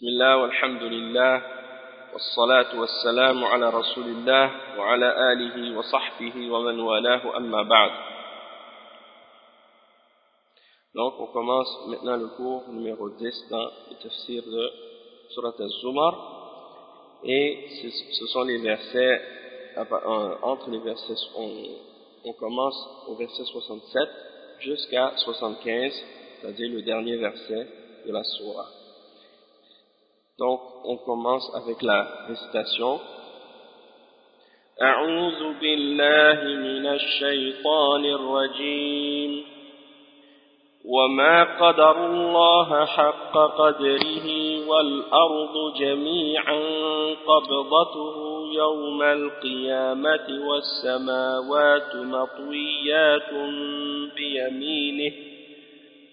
بسم الله والحمد لله والصلاة والسلام على رسول الله وعلى آله وصحبه ومن والاه أما بعد Donc on commence maintenant le cours numéro 10 dans le tafsir de Surat al-Zumar et ce sont les versets entre les versets on, on commence au verset 67 jusqu'à 75 c'est-à-dire le dernier verset de la surah Donc, on commence avec la récitation. أعوذ بالله من الشيطان الرجيم وما قدر الله حق قدره والأرض جميعا قبضته يوم القيامة والسماوات مطويات بيمينه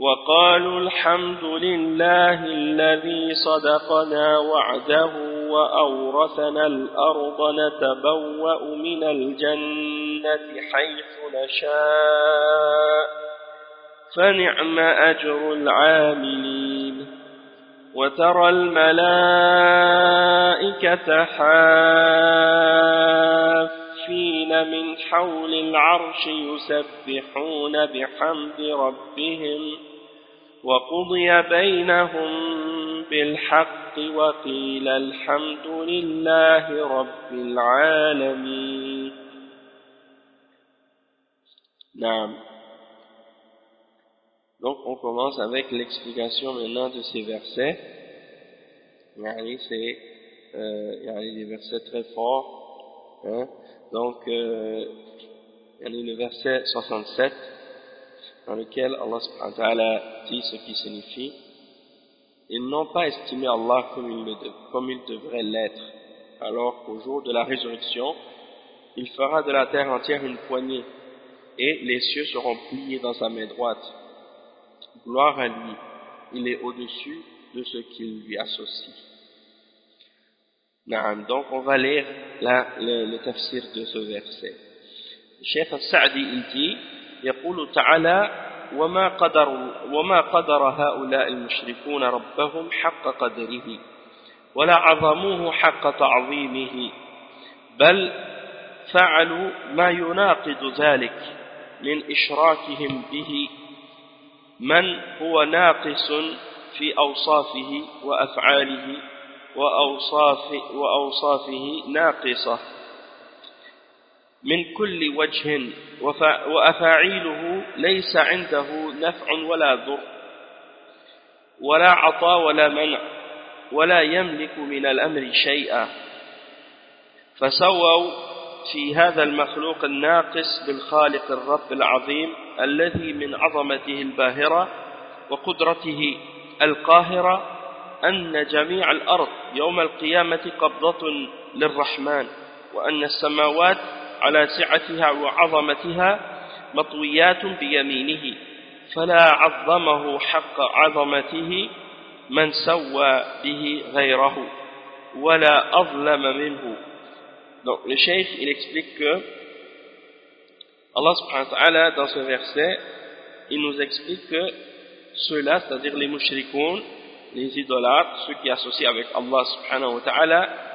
وقالوا الحمد لله الذي صدقنا وعده وأورثنا الأرض نتبوأ من الجنة حيث نشاء فنعم أجر العاملين. وترى الملائكة حافين من حول العرش يسبحون بحمد ربهم. وقضي بينهم بالحق وقيل الحمد لله رب العالمين نعم Donc on commence avec l'explication maintenant de ces versets. C'est euh, des versets très forts. Hein. Donc euh, le verset 67 dans lequel Allah subhanahu wa ta'ala dit ce qui signifie ils n'ont pas estimé Allah comme il, devrait l'être, alors qu'au jour de la résurrection, il fera de la terre entière une poignée, et les cieux seront pliés dans sa main droite. Gloire à lui, il est au-dessus de ce qu'il lui associe. Donc on va lire le, tafsir de ce verset. Cheikh Sa'di dit, يقول تعالى وما قدر, وما قدر هؤلاء المشركون ربهم حق قدره ولا عظموه حق تعظيمه بل فعلوا ما يناقض ذلك من إشراكهم به من هو ناقص في أوصافه وأفعاله وأوصافه, وأوصافه ناقصة. من كل وجه وأفاعيله ليس عنده نفع ولا ضر ولا عطاء ولا منع ولا يملك من الأمر شيئا. فسووا في هذا المخلوق الناقص بالخالق الرب العظيم الذي من عظمته الباهرة وقدرته القاهرة أن جميع الأرض يوم القيامة قبضة للرحمن وأن السماوات على سعتها وعظمتها مطويات بيمينه فلا عظمه حق عظمته من سوى به غيره ولا أظلم منه Donc le cheikh il explique que Allah subhanahu wa ta'ala dans ce verset il nous explique que ceux-là c'est-à-dire les mushrikoun les idolâtres ceux qui associent avec Allah subhanahu wa ta'ala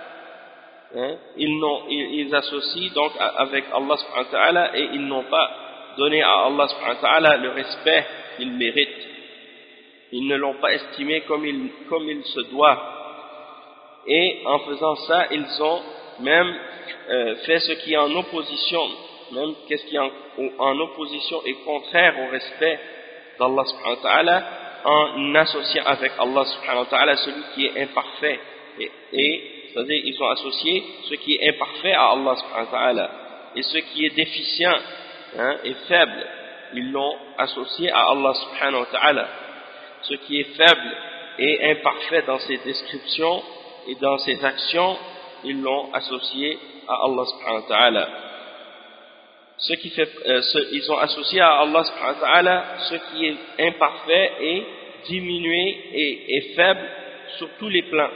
hein, ils, associent donc avec Allah subhanahu wa et ils n'ont pas donné à Allah subhanahu wa le respect qu'il mérite. Ils ne l'ont pas estimé comme il, se doit. Et en faisant ça, ils ont même euh, fait ce qui est en opposition, même qu'est-ce qui est en, opposition et contraire au respect d'Allah subhanahu wa en associant avec Allah subhanahu wa ta'ala celui qui est imparfait et, c'est-à-dire ils ont associé ce qui est imparfait à Allah subhanahu wa ta'ala. Et ce qui est déficient hein, et faible ils l'ont associé à Allah subhanahu wa ta'ala. Ce qui est faible et imparfait dans ses descriptions et dans ses actions ils l'ont associé à Allah subhanahu wa ta'ala. Ce qui fait, euh, ils ont associé à Allah subhanahu wa ta'ala ce qui est imparfait et diminué et, et faible sur tous les plans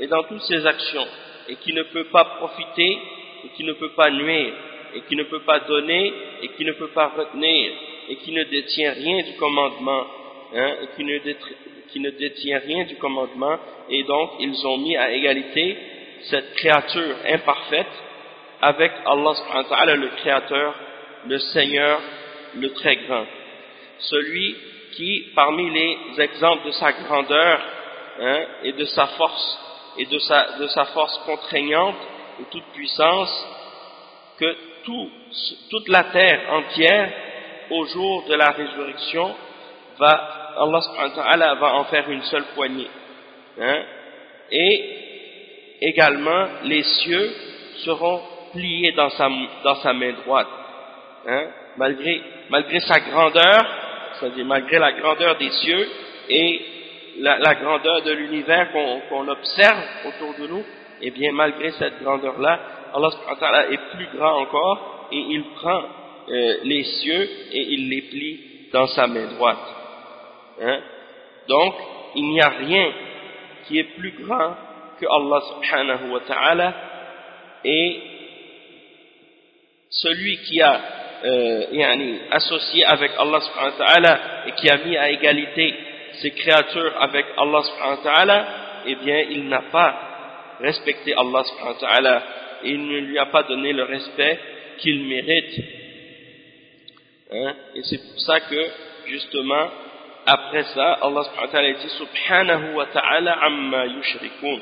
et dans toutes ses actions et qui ne peut pas profiter et qui ne peut pas nuire et qui ne peut pas donner et qui ne peut pas retenir et qui ne détient rien du commandement hein, et qui ne, détient rien du commandement et donc ils ont mis à égalité cette créature imparfaite avec Allah le créateur le Seigneur le très grand celui qui parmi les exemples de sa grandeur hein, et de sa force et de sa, de sa force contraignante et toute puissance, que tout, toute la terre entière, au jour de la résurrection, va, Allah va en faire une seule poignée. Hein, et également, les cieux seront pliés dans sa, dans sa main droite. Hein, malgré, malgré sa grandeur, c'est-à-dire malgré la grandeur des cieux et la, grandeur de l'univers qu'on qu observe autour de nous, et eh bien malgré cette grandeur-là, Allah est plus grand encore et il prend euh, les cieux et il les plie dans sa main droite. Hein? Donc, il n'y a rien qui est plus grand que Allah subhanahu wa ta'ala et celui qui a euh, associé avec Allah et qui a mis à égalité ses créatures avec Allah subhanahu wa ta'ala, eh bien, il n'a pas respecté Allah subhanahu wa ta'ala et il ne lui a pas donné le respect qu'il mérite. Hein? Et c'est pour ça que, justement, après ça, Allah subhanahu wa ta'ala dit Subhanahu wa ta'ala amma yushrikun.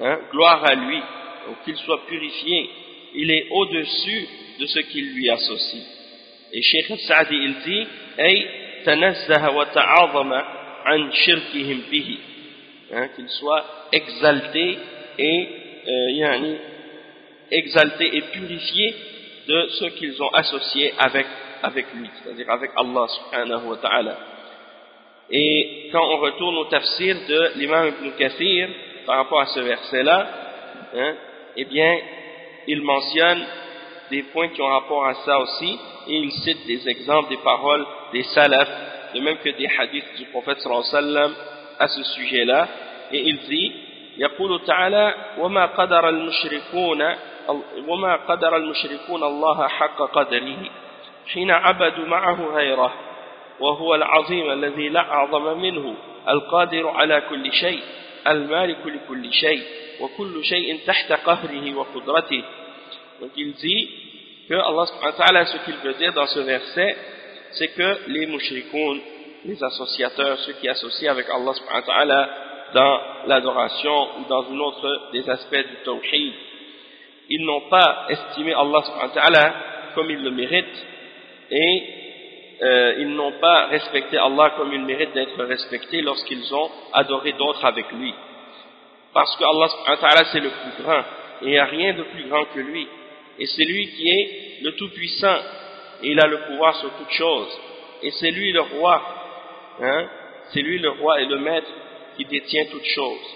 Hein? Gloire à lui, donc qu'il soit purifié. Il est au-dessus de ce qu'il lui associe. Et Sheikh Sa'di, il dit, Hey, تنزه وتعاظم an shirkihim bihi hein, qu'ils soient exaltés et euh, exaltés et purifiés de ce qu'ils ont associé avec, avec lui, c'est-à-dire avec Allah subhanahu wa ta'ala. Et quand on retourne au tafsir de l'imam Ibn Kathir par rapport à ce verset-là, hein, eh bien, il mentionne des points qui ont rapport à ça aussi, et il cite des exemples, des paroles des salafs de même que des hadiths du prophète sallam à ce sujet-là, et il dit, يقول تعالى وما قدر المشركون وما قدر المشركون الله حق قدره حين عبدوا معه غيره وهو العظيم الذي لا أعظم منه القادر على كل شيء المالك لكل شيء وكل شيء تحت قهره وقدرته. Donc il dit que Allah subhanahu wa ta'ala ce qu'il veut dire dans ce verset c'est que les mushrikoun les associateurs ceux qui associent avec Allah subhanahu wa ta'ala dans l'adoration ou dans une autre des aspects du tawhid ils n'ont pas estimé Allah subhanahu wa ta'ala comme il le mérite et euh, ils n'ont pas respecté Allah comme il mérite d'être respecté lorsqu'ils ont adoré d'autres avec lui. Parce que Allah subhanahu wa ta'ala c'est le plus grand et il n'y a rien de plus grand que lui. Et c'est lui qui est le tout-puissant et il a le pouvoir sur toutes choses. Et c'est lui le roi, hein? c'est lui le roi et le maître qui détient toutes choses.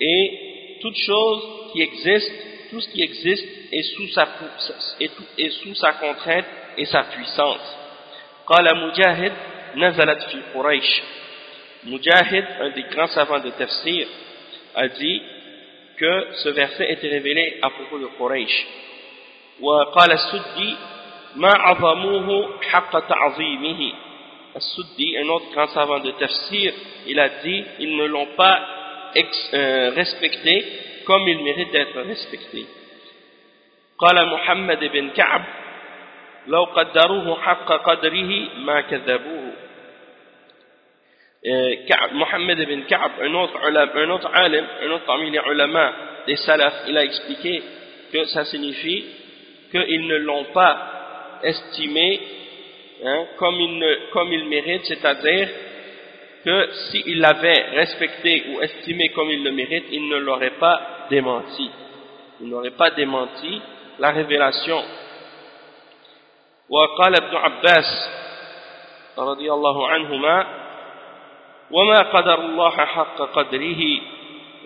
Et toute chose qui existe, tout ce qui existe est sous sa, est sous sa contrainte et sa puissance. قال مجاهد نزلت في قريش Mujahid, un des grands savants de tafsir, a dit que ce verset était révélé à propos de Quraysh. وقال السدي ما عظموه حق تعظيمه السدي, un autre grand savant de tafsir, il a dit ils ne l'ont pas euh, respecté comme il mérite d'être respecté. قال محمد بن كعب لو قدروه حق قدره ما كذبوه Mohammed ibn Ka'b, un autre, un autre alim, un autre parmi les ulama des salaf, il a expliqué que ça signifie qu'ils ne l'ont pas estimé hein, comme, il ne, comme il mérite, c'est-à-dire que s'il l'avait respecté ou estimé comme il le mérite, il ne l'aurait pas démenti. Il n'aurait pas démenti la révélation وقال ابن عباس رضي الله عنهما وما قدر الله حق قدره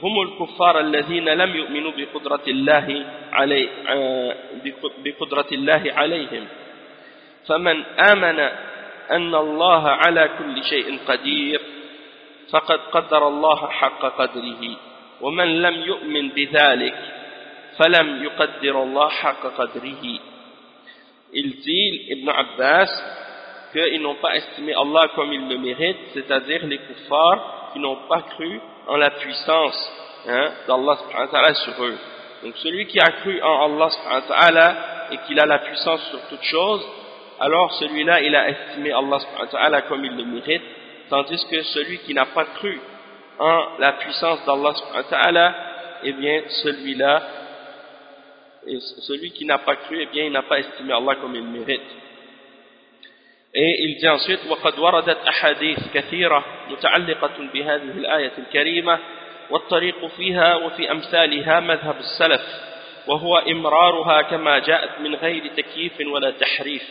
هم الكفار الذين لم يؤمنوا بقدرة الله علي بقدرة الله عليهم فمن آمن أن الله على كل شيء قدير فقد قدر الله حق قدره ومن لم يؤمن بذلك فلم يقدر الله حق قدره il Ibn Abbas, qu'ils n'ont pas estimé Allah comme il le mérite, c'est-à-dire les kuffars qui n'ont pas cru en la puissance hein, d'Allah sur eux. Donc celui qui a cru en Allah et qu'il a la puissance sur toute chose, alors celui-là il a estimé Allah comme il le mérite, tandis que celui qui n'a pas cru en la puissance d'Allah eh bien celui-là celui qui n'a pas cru, eh bien, il n'a pas estimé Allah comme il mérite. Et il dit ensuite, وَقَدْ وَرَدَتْ أَحَادِيث كثيرة متعلقة بهذه الآية الكريمة والطريق فيها وفي أمثالها مذهب السلف وهو إمرارها كما جاءت من غير تكييف ولا تحريف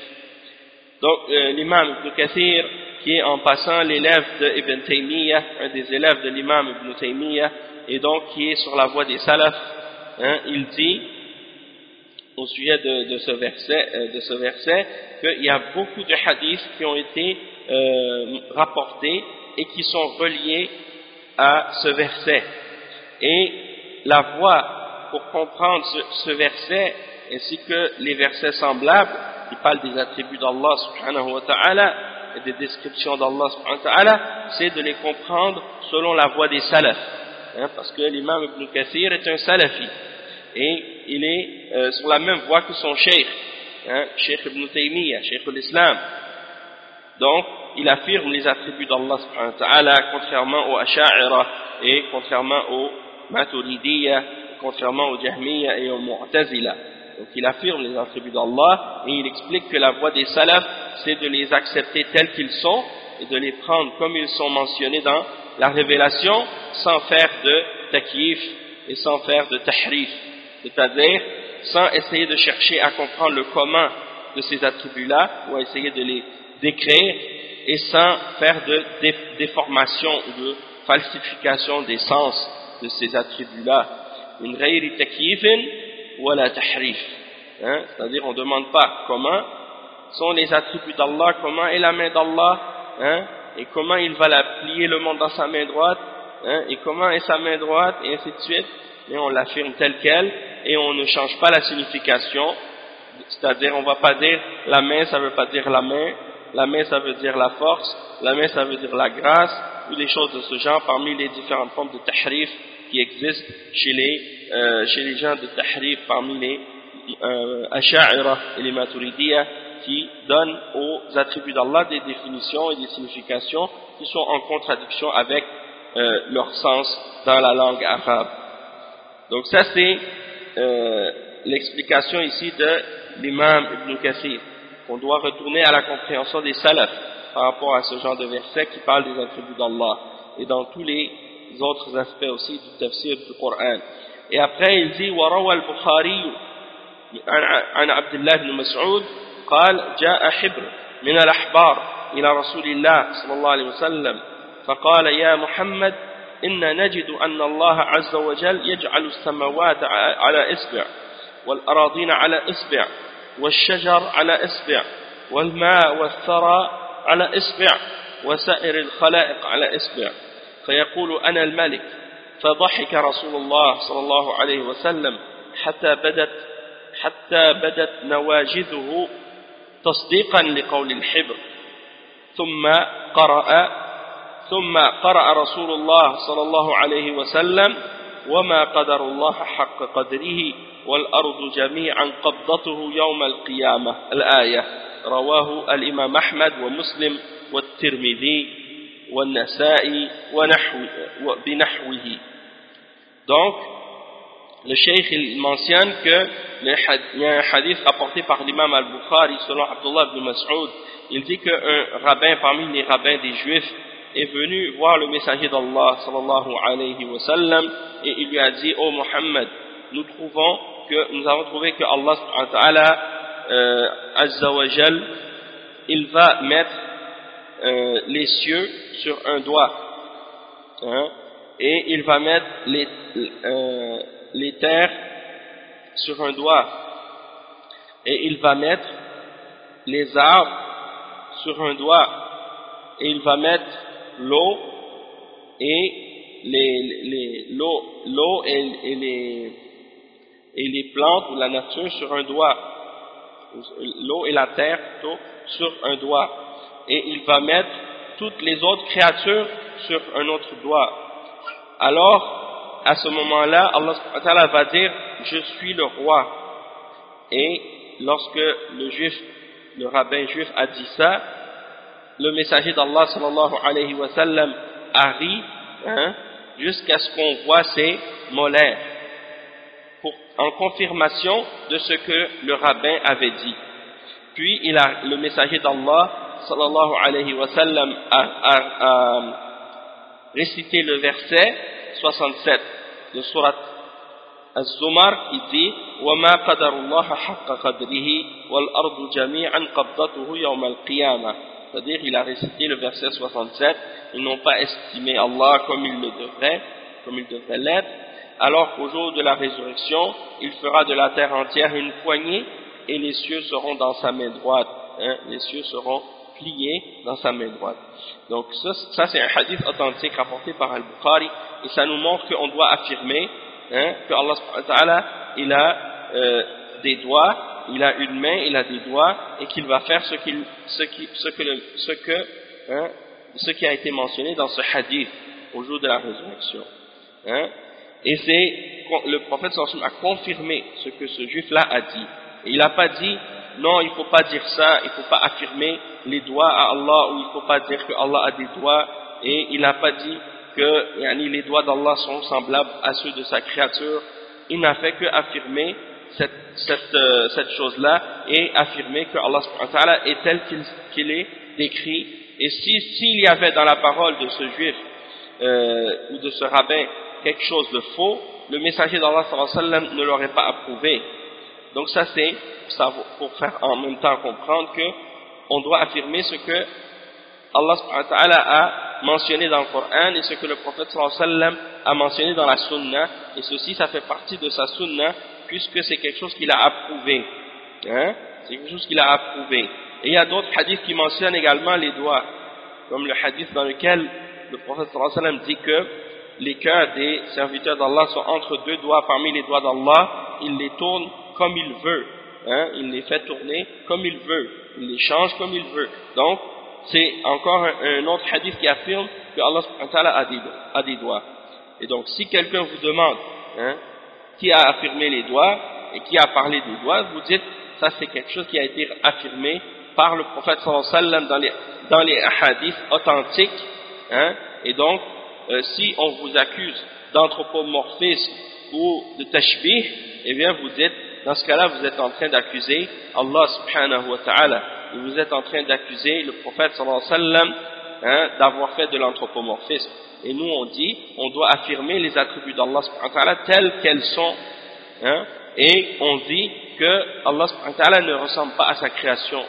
Donc euh, l'imam Ibn Kathir, qui est en passant l'élève de Ibn Taymiyyah, un des élèves de l'imam Ibn Taymiyyah, et donc qui est sur la voie des salafs, hein, il dit au sujet de, ce verset, euh, de ce verset qu'il y a beaucoup de hadiths qui ont été euh, rapportés et qui sont reliés à ce verset. Et la voie pour comprendre ce, verset ainsi que les versets semblables qui parlent des attributs d'Allah subhanahu wa ta'ala et des descriptions d'Allah subhanahu wa ta'ala, c'est de les comprendre selon la voie des salafs. Hein, parce que l'imam Ibn Kathir est un salafi et il est euh, sur la même voie que son cheikh, hein, cheikh Ibn Taymiyyah, cheikh l'Islam. Donc, il affirme les attributs d'Allah subhanahu wa ta'ala, contrairement aux Asha'ira et contrairement aux Maturidiyya, contrairement aux Jahmiyya et aux Mu'tazila. Donc il affirme les attributs d'Allah et il explique que la voie des salafs, c'est de les accepter tels qu'ils sont et de les prendre comme ils sont mentionnés dans la révélation sans faire de takyif et sans faire de tahrif, c'est-à-dire sans essayer de chercher à comprendre le commun de ces attributs-là ou à essayer de les décrire et sans faire de déformation ou de falsification des sens de ces attributs-là. Une ولا tahrif. Hein? C'est-à-dire on ne demande pas comment sont les attributs d'Allah, comment est la main d'Allah, hein? et comment il va la plier le monde dans sa main droite, hein? et comment est sa main droite, et ainsi de suite, et on l'affirme tel quel, et on ne change pas la signification, c'est-à-dire on ne va pas dire la main, ça ne veut pas dire la main, la main ça veut dire la force, la main ça veut dire la grâce, ou des choses de ce genre parmi les différentes formes de tahrif qui les, euh, chez les gens de tahrif parmi les euh, asha'ira et les maturidiyah qui donnent aux attributs d'Allah des définitions et des significations qui sont en contradiction avec euh, leur sens dans la langue arabe. Donc ça c'est euh, l'explication ici de l'imam Ibn Kathir, qu'on doit retourner à la compréhension des salafs par rapport à ce genre de verset qui parle des attributs d'Allah et dans tous les autres aspects aussi du tafsir du Coran. Et après il dit وروى البخاري عن عبد الله بن مسعود قال جاء حبر من الأحبار إلى رسول الله صلى الله عليه وسلم فقال يا محمد إن نجد أن الله عز وجل يجعل السماوات على إسبع والأراضين على إسبع والشجر على إسبع والماء والثرى على إسبع وسائر الخلائق على إسبع فيقول أنا الملك. فضحك رسول الله صلى الله عليه وسلم حتى بدت حتى بدت نواجذه تصديقا لقول الحبر. ثم قرأ ثم قرأ رسول الله صلى الله عليه وسلم وما قدر الله حق قدره والأرض جميعا قبضته يوم القيامة. الآية رواه الإمام أحمد ومسلم والترمذي والنسائي ونحو بنحوه donc le cheikh il mentionne que il y a un hadith rapporté par l'imam al-Bukhari selon Abdullah ibn Mas'ud il dit qu'un rabbin parmi les rabbins des juifs est venu voir le messager d'Allah sallallahu alayhi wa sallam et il lui a dit oh Muhammad nous trouvons que nous avons trouvé que Allah ta'ala euh, azza wa jal il va mettre euh, les cieux sur un doigt hein, et il va mettre les, euh, les terres sur un doigt et il va mettre les arbres sur un doigt et il va mettre l'eau et les l'eau les et les plantes ou la nature sur un doigt l'eau et la terre sur un doigt et il va mettre toutes les autres créatures sur un autre doigt. Alors à ce moment-là Allah va dire je suis le roi. Et lorsque le juif le rabbin juif a dit ça le messager d'Allah sallallahu alayhi a ri hein, jusqu'à ce qu'on voit ses molaires pour, en confirmation de ce que le rabbin avait dit. Puis il a, le messager d'Allah sallallahu alayhi wa sallam a, a, a récité le verset 67 de surat Az-Zumar qui dit وَمَا قَدَرُ اللَّهَ حَقَّ قَدْرِهِ وَالْأَرْضُ جَمِيعًا قَبْضَتُهُ يَوْمَ الْقِيَامَةِ c'est-à-dire il a récité le verset 67 ils n'ont pas estimé Allah comme il le devrait comme il devrait l'être alors qu'au jour de la résurrection il fera de la terre entière une poignée et les cieux seront dans sa main droite hein, les cieux seront pliés dans sa main droite donc ça, c'est un hadith authentique rapporté par Al-Bukhari et ça nous montre qu'on doit affirmer hein, que Allah il a euh, des doigts il a une main, il a des doigts, et qu'il va faire ce, qu'il, ce, qui, que, ce, que hein, ce qui a été mentionné dans ce hadith au jour de la résurrection. Hein. Et c'est le prophète a confirmé ce que ce juif-là a dit. Et il n'a pas dit, non, il ne faut pas dire ça, il ne faut pas affirmer les doigts à Allah, ou il ne faut pas dire que Allah a des doigts, et il n'a pas dit que yani, les doigts d'Allah sont semblables à ceux de sa créature. Il n'a fait que affirmer cette, cette, euh, cette chose-là et affirmer que Allah est tel qu'il est décrit. Et s'il si, y avait dans la parole de ce juif euh, ou de ce rabbin quelque chose de faux, le messager d'Allah ne l'aurait pas approuvé. Donc ça c'est pour faire en même temps comprendre que on doit affirmer ce que Allah a mentionné dans le Coran et ce que le prophète a mentionné dans la sunna et ceci ça fait partie de sa sunna puisque c'est quelque chose qu'il a approuvé. Hein? C'est quelque chose qu'il a approuvé. Et il y a d'autres hadiths qui mentionnent également les doigts, comme le hadith dans lequel le prophète dit que les cœurs des serviteurs d'Allah sont entre deux doigts parmi les doigts d'Allah, il les tourne comme il veut. Hein, il les fait tourner comme il veut, il les change comme il veut. Donc, c'est encore un, autre hadith qui affirme que Allah a des, a des doigts. Et donc, si quelqu'un vous demande hein, qui a affirmé les doigts et qui a parlé des doigts, vous dites ça c'est quelque chose qui a été affirmé par le prophète sallallahu dans les, dans les hadiths authentiques. Hein, et donc, euh, si on vous accuse d'anthropomorphisme ou de tashbih, eh bien vous dites, dans ce cas-là, vous êtes en train d'accuser Allah subhanahu wa ta'ala, et vous êtes en train d'accuser le prophète sallallahu alayhi wa sallam hein, d'avoir fait de l'anthropomorphisme. Et nous, on dit, on doit affirmer les attributs d'Allah subhanahu wa ta'ala tels qu'elles sont, hein, et on dit que Allah subhanahu wa ta'ala ne ressemble pas à sa création.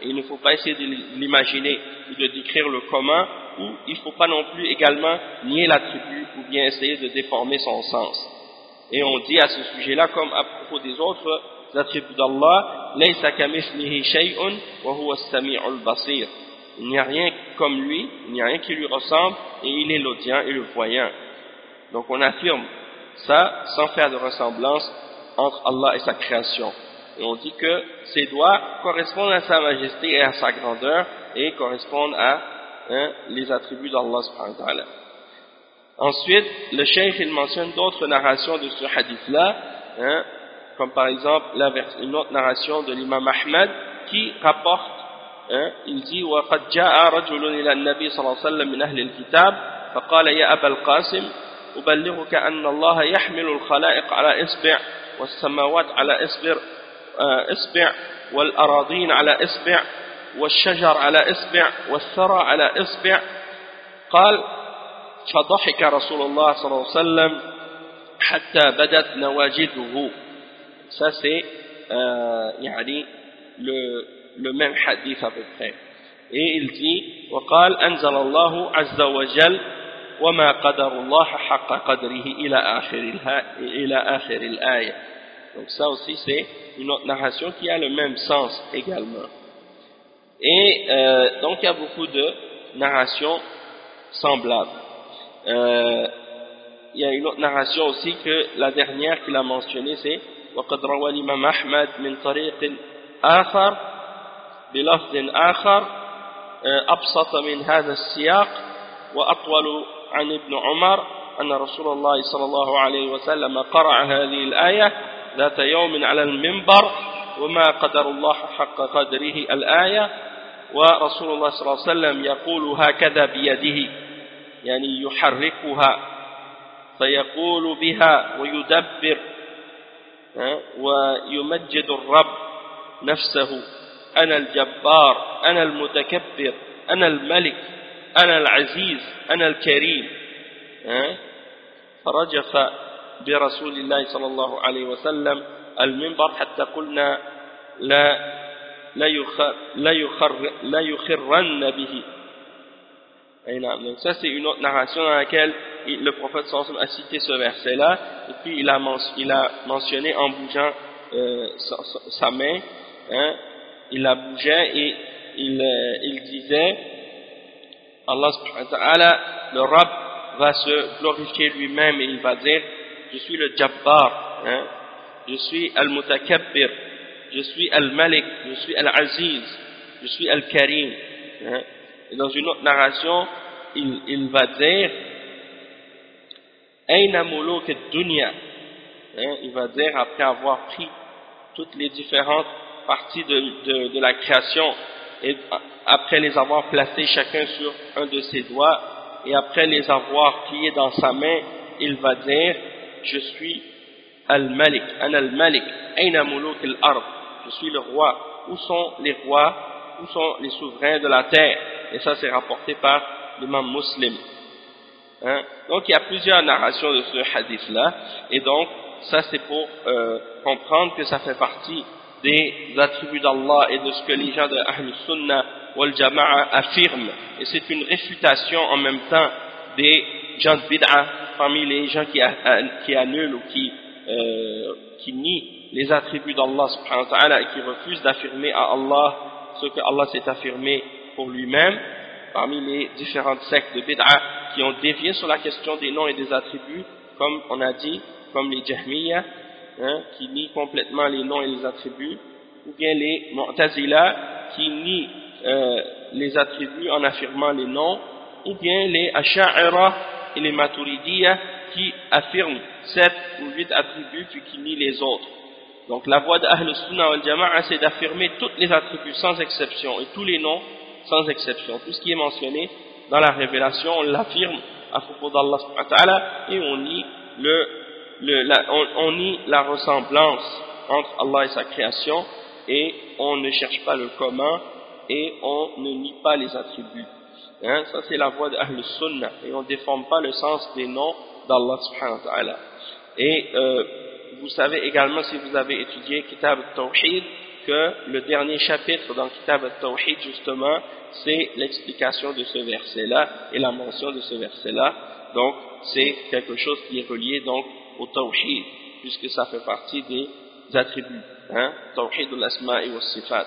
Et il ne faut pas essayer de l'imaginer ou de décrire le commun, ou il ne faut pas non plus également nier l'attribut ou bien essayer de déformer son sens. Et on dit à ce sujet-là, comme à propos des autres attributs d'Allah, Il n'y a rien comme lui, il n'y a rien qui lui ressemble, et il est l'audient et le voyant. Donc on affirme ça sans faire de ressemblance entre Allah et sa création. Et on dit que ses doigts correspondent à sa majesté et à sa grandeur, et correspondent à hein, les attributs d'Allah subhanahu wa ta'ala. Ensuite, le cheikh il mentionne d'autres narrations de ce hadith-là, hein, comme par exemple la une autre narration de l'imam Ahmed qui rapporte, hein, il dit وَقَدْ جَاءَ رَجُلٌ إِلَى النَّبِي صلى الله عليه وسلم من أهل الكتاب فقال يا أبا القاسم أبلغك أن الله يحمل الخلائق على إصبع والسماوات على إصبع إصبع والأراضين على إصبع والشجر على إصبع والثرى على إصبع قال فضحك رسول الله صلى الله عليه وسلم حتى بدت نواجذه ça c'est euh, يعني le, le même hadith à peu près et il dit وقال أنزل الله عز وجل وما قدر الله حق قدره إلى آخر, إلى آخر الآية donc ça aussi c'est une autre narration qui a le même sens également et euh, donc il y a beaucoup de narrations semblables Euh, il y a une autre narration aussi que la dernière qu'il a mentionnée c'est وقد روى الإمام أحمد من طريق آخر بلفظ آخر أبسط من هذا السياق وأطول عن ابن عمر أن رسول الله صلى الله عليه وسلم قرأ هذه الآية ذات يوم على المنبر وما قدر الله حق قدره الآية ورسول الله صلى الله عليه وسلم يقول هكذا بيده. يعني يحركها فيقول بها ويدبر ويمجد الرب نفسه. أنا الجبار أنا المتكبر أنا الملك أنا العزيز أنا الكريم فرجف برسول الله صلى الله عليه وسلم المنبر حتى قلنا لا لا يخر لا يخر لا يخرن به. Donc ça c'est une autre narration dans laquelle le prophète a cité ce verset-là. Et puis il a, mentionné en bougeant euh, sa, main, hein, il la bougeait et il, euh, disait Allah subhanahu wa ta'ala, le Rabb va se glorifier lui-même et il va dire je suis le Jabbar, hein, je suis Al-Mutakabbir, je suis Al-Malik, je suis Al-Aziz, je suis Al-Karim. Hein. Dans une autre narration, il, il va dire dunya hein, Il va dire, après avoir pris toutes les différentes parties de, de, de, la création, et après les avoir placées chacun sur un de ses doigts, et après les avoir pliés dans sa main, il va dire Je suis Al-Malik, Al-Malik, Aina al-Ard, je suis le roi. Où sont les rois? Où sont les souverains de la terre? Et ça c'est rapporté par l'imam muslim. Hein? Donc il y a plusieurs narrations de ce hadith-là, et donc ça c'est pour euh, comprendre que ça fait partie des attributs d'Allah et de ce que les gens de Ahl Sunnah wal Jama'a affirment. Et c'est une réfutation en même temps des gens de bid'a, parmi les gens qui, annulent ou qui, euh, qui nient les attributs d'Allah subhanahu wa ta'ala et qui refusent d'affirmer à Allah ce que Allah s'est affirmé pour lui-même, parmi les différentes sectes de bid'a qui ont dévié sur la question des noms et des attributs, comme on a dit, comme les Jahmiyyah, hein, qui nient complètement les noms et les attributs, ou bien les Mu'tazila qui nient euh, les attributs en affirmant les noms, ou bien les Asha'ira et les Maturidiyya qui affirment sept ou huit attributs puis qui nient les autres. Donc la voie d'Ahl Sunnah wal Jama'a c'est d'affirmer tous les attributs sans exception et tous les noms sans exception. Tout ce qui est mentionné dans la révélation, on l'affirme à propos d'Allah et on nie, le, le, la, on, nie la ressemblance entre Allah et sa création et on ne cherche pas le comment et on ne nie pas les attributs. Hein, ça c'est la voie d'Ahl Sunnah et on ne déforme pas le sens des noms d'Allah subhanahu wa ta'ala. Et euh, vous savez également si vous avez étudié Kitab al-Tawhid que le dernier chapitre dans Kitab al-Tawhid justement c'est l'explication de ce verset-là et la mention de ce verset-là. Donc c'est quelque chose qui est relié donc au Tawhid puisque ça fait partie des attributs. Hein, Tawhid al-Asma et al-Sifat.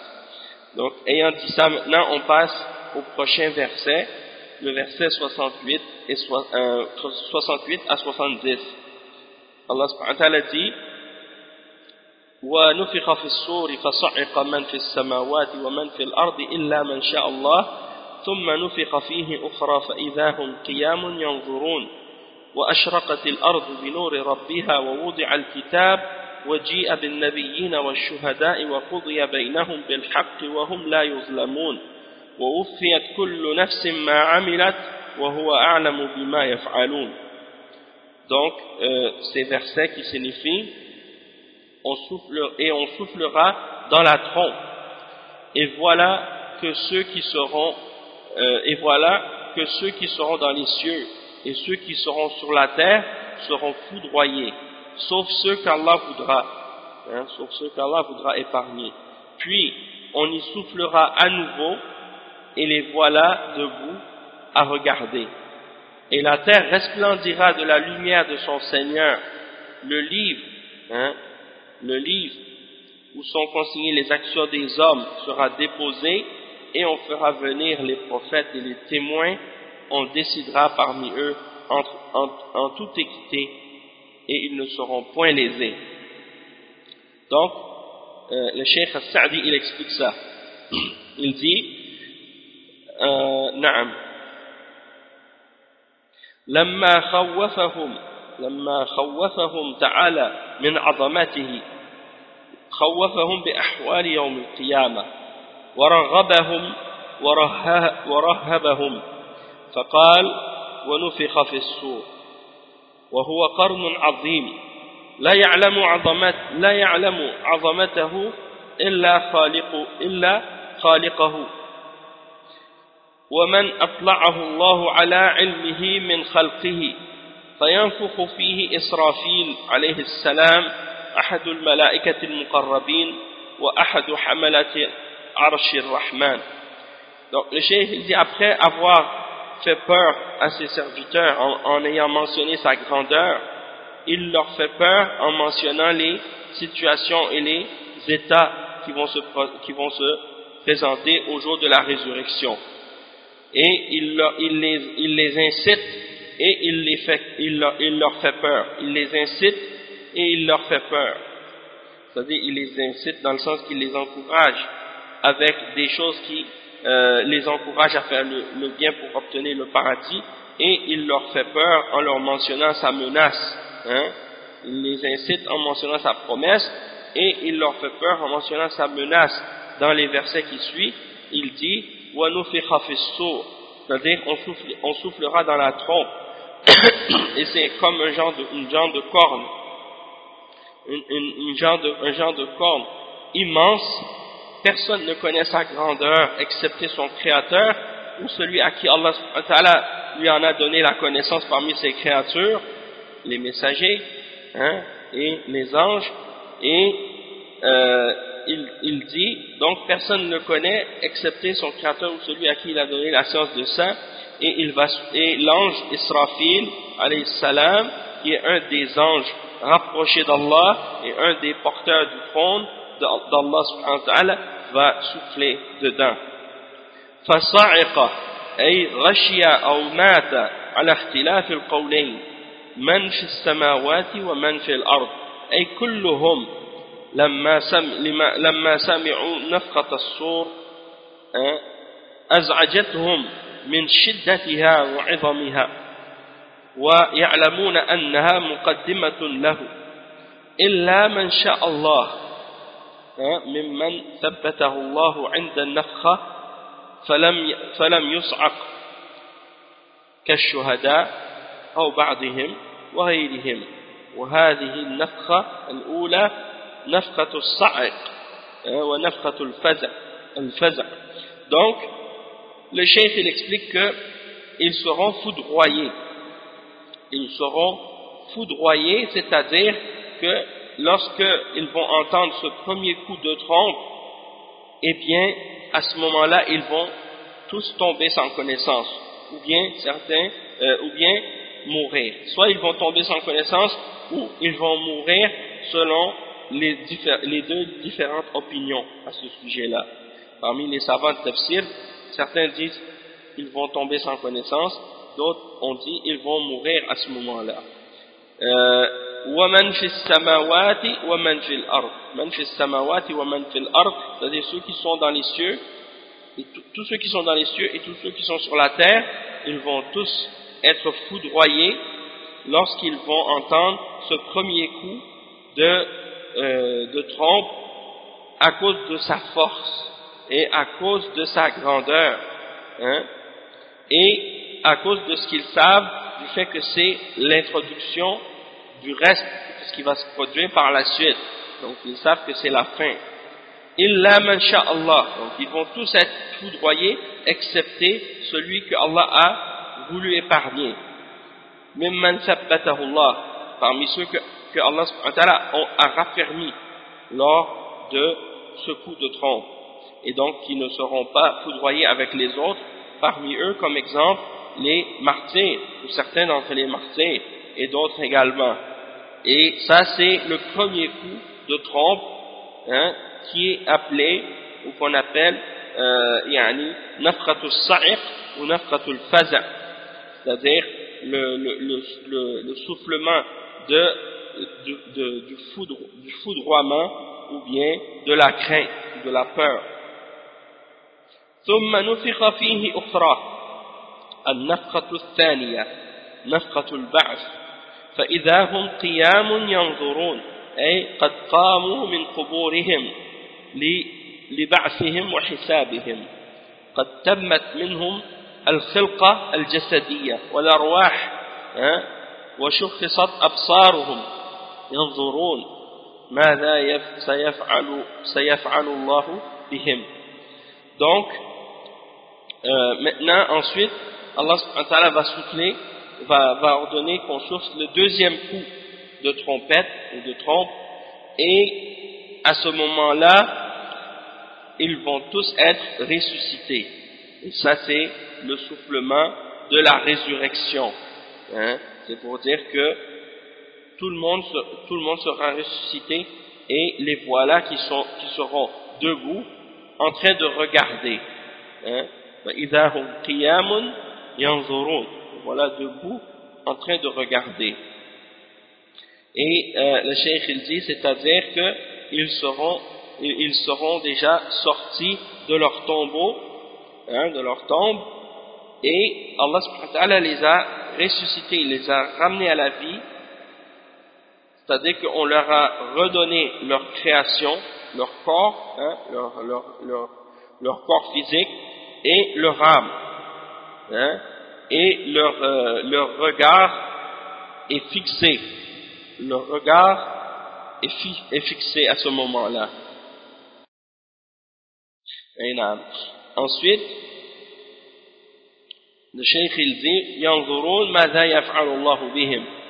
Donc ayant dit ça maintenant on passe au prochain verset, le verset 68, et euh, 68 à 70. Allah subhanahu dit ونفخ في الصور فصعق من في السماوات ومن في الأرض إلا من شاء الله ثم نفخ فيه أخرى فإذا هم قيام ينظرون. وأشرقت الأرض بنور ربها ووضع الكتاب وجيء بالنبيين والشهداء وقضي بينهم بالحق وهم لا يظلمون. ووفيت كل نفس ما عملت وهو أعلم بما يفعلون. Donc euh, ces versets qui signifient on souffle, et on soufflera dans la trompe et voilà que ceux qui seront euh, et voilà que ceux qui seront dans les cieux et ceux qui seront sur la terre seront foudroyés sauf ceux qu'Allah voudra hein, sauf ceux qu'Allah voudra épargner puis on y soufflera à nouveau et les voilà debout à regarder. Et la terre resplendira de la lumière de son Seigneur. Le livre, hein, le livre où sont consignées les actions des hommes sera déposé et on fera venir les prophètes et les témoins. On décidera parmi eux entre, en, en toute équité et ils ne seront point lésés. Donc, euh, le cheikh Sa'di, il explique ça. Il dit, آه نعم لما خوفهم لما خوفهم تعالى من عظمته خوفهم بأحوال يوم القيامة ورغبهم ورهبهم فقال ونفخ في السور وهو قرن عظيم لا يعلم عظمت لا يعلم عظمته إلا خالق إلا خالقه ومن أطلعه الله على علمه من خلقه. فينفخ فيه إسرافيل عليه السلام أحد الملائكة المقربين وأحد حملة عرش الرحمن Donc le cheikh il dit après avoir fait peur à ses serviteurs en, en ayant mentionné sa grandeur, il leur fait peur en mentionnant les situations et les états qui vont se, qui vont se présenter au jour de la résurrection. et il, leur, il, les, il les incite et il, les fait, il, leur, fait peur. Il les incite et il leur fait peur. C'est-à-dire, il les incite dans le sens qu'il les encourage avec des choses qui euh, les encouragent à faire le, bien pour obtenir le paradis et il leur fait peur en leur mentionnant sa menace. Hein. Il les incite en mentionnant sa promesse et il leur fait peur en mentionnant sa menace. Dans les versets qui suivent, il dit c'est-à-dire on, on soufflera dans la trompe et c'est comme un genre de, une genre de corne. Une, genre de, un genre de corne immense. Personne ne connaît sa grandeur excepté son créateur ou celui à qui Allah lui en a donné la connaissance parmi ses créatures les messagers hein, et les anges et euh, il, il, dit, donc personne ne le connaît excepté son créateur ou celui à qui il a donné la science de ça, et, il va, et l'ange Israfil, alayhi salam, qui est un des anges rapprochés d'Allah et un des porteurs du trône d'Allah subhanahu wa ta'ala, va souffler dedans. فصعق أي غشي أو مات على اختلاف القولين من في السماوات ومن في الأرض أي كلهم لما سم لما سمعوا نفخة الصور أزعجتهم من شدتها وعظمها ويعلمون أنها مقدمة له إلا من شاء الله ممن ثبته الله عند النفخة فلم فلم يصعق كالشهداء أو بعضهم وغيرهم. وهذه النفخة الأولى faza' donc le cheikh il explique que ils seront foudroyés. Ils seront foudroyés c'est-à-dire que lorsqu'ils vont entendre ce premier coup de trompe eh bien à ce moment-là ils vont tous tomber sans connaissance ou bien certains euh, ou bien mourir. Soit ils vont tomber sans connaissance ou ils vont mourir selon les, les deux différentes opinions à ce sujet-là. Parmi les savants de tafsir, certains disent ils vont tomber sans connaissance, d'autres ont dit ils vont mourir à ce moment-là. ومن في السماوات ومن في الأرض من في السماوات ومن في الأرض c'est-à-dire ceux qui sont dans les cieux et tous ceux qui sont dans les cieux et tous ceux qui sont sur la terre ils vont tous être foudroyés lorsqu'ils vont entendre ce premier coup de euh, de trompe à cause de sa force et à cause de sa grandeur hein, et à cause de ce qu'ils savent du fait que c'est l'introduction du reste de ce qui va se produire par la suite. Donc ils savent que c'est la fin. Illa man Allah. Donc ils vont tous être foudroyés excepté celui que Allah a voulu épargner. Mimman sabbatahu Allah. Parmi ceux que que Allah a raffermi lors de ce coup de trompe. Et donc qui ne seront pas foudroyés avec les autres parmi eux comme exemple les martyrs ou certains d'entre les martyrs et d'autres également. Et ça c'est le premier coup de trompe hein, qui est appelé ou qu'on appelle euh, ou nafratul faza c'est-à-dire le, le, le, le soufflement de du, de, du, foudre, du foudroiement ou bien de la crainte, de la peur. ثم نفخ فيه أخرى النفخة الثانية نفخة البعث. فإذا هم قيام ينظرون أي قد قاموا من قبورهم لبعثهم وحسابهم. قد تمت منهم الخلقة الجسدية والأرواح وشخصت أبصارهم. ينظرون ماذا سيفعل, سيفعل الله بهم donc euh, maintenant ensuite Allah subhanahu va souffler va, va ordonner qu'on souffle le deuxième coup de trompette ou de trompe et à ce moment là ils vont tous être ressuscités et ça c'est le soufflement de la résurrection hein. c'est pour dire que tout le monde, sera ressuscité et les voilà qui, seront debout en train de regarder. Hein? Voilà debout en train de regarder. Et euh, le cheikh il dit, c'est-à-dire qu'ils seront, ils seront déjà sortis de leur tombeau, hein, de leur tombe, et Allah les a ressuscités, il les a ramenés à la vie c'est-à-dire qu'on leur a redonné leur création, leur corps, hein, leur, corps physique et leur âme. Hein, et leur, euh, leur regard est fixé. Leur regard est, fi est fixé à ce moment-là. Ensuite, le cheikh il dit madha yaf'alu Allah bihim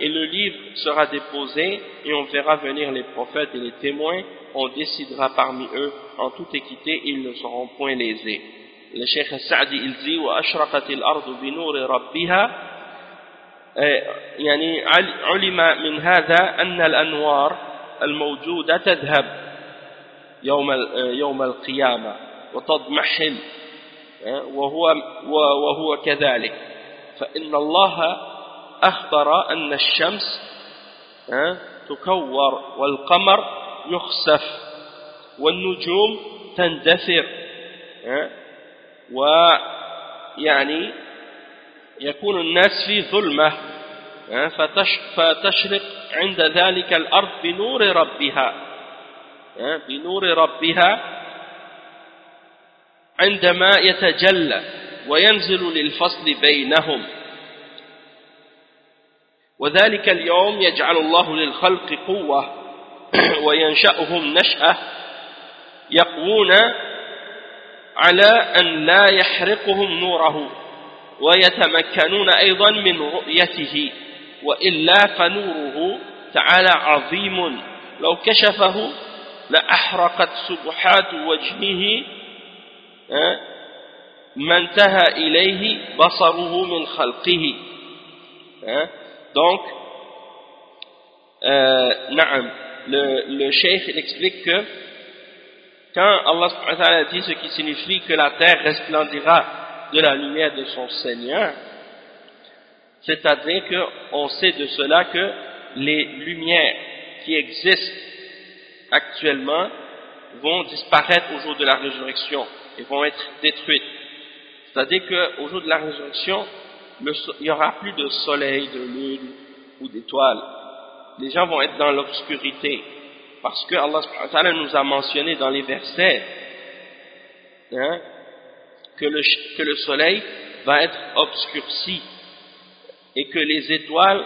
et le livre sera déposé et on verra venir les prophètes et les témoins, on décidera parmi eux en toute équité et ils ne seront point lésés. Le Cheikh Sa'di il dit وأشرقت الأرض بنور ربها يعني علم من هذا أن الأنوار الموجودة تذهب يوم يوم القيامة وتضمحل وهو وهو كذلك فإن الله أخبر أن الشمس تكور والقمر يخسف والنجوم تندثر ويعني يكون الناس في ظلمة فتشرق عند ذلك الأرض بنور ربها بنور ربها عندما يتجلى وينزل للفصل بينهم. وذلك اليوم يجعل الله للخلق قوة وينشأهم نشأة يقوون على أن لا يحرقهم نوره ويتمكنون أيضا من رؤيته وإلا فنوره تعالى عظيم لو كشفه لأحرقت سبحات وجهه ما انتهى إليه بصره من خلقه donc euh, le, le cheikh explique que quand Allah dit ce qui signifie que la terre resplendira de la lumière de son Seigneur, c'est-à-dire qu'on sait de cela que les lumières qui existent actuellement vont disparaître au jour de la résurrection et vont être détruites. C'est-à-dire qu'au jour de la résurrection, il n'y aura plus de soleil, de lune ou d'étoiles. Les gens vont être dans l'obscurité. Parce que Allah nous a mentionné dans les versets hein, que, le, soleil va être obscurci et que les étoiles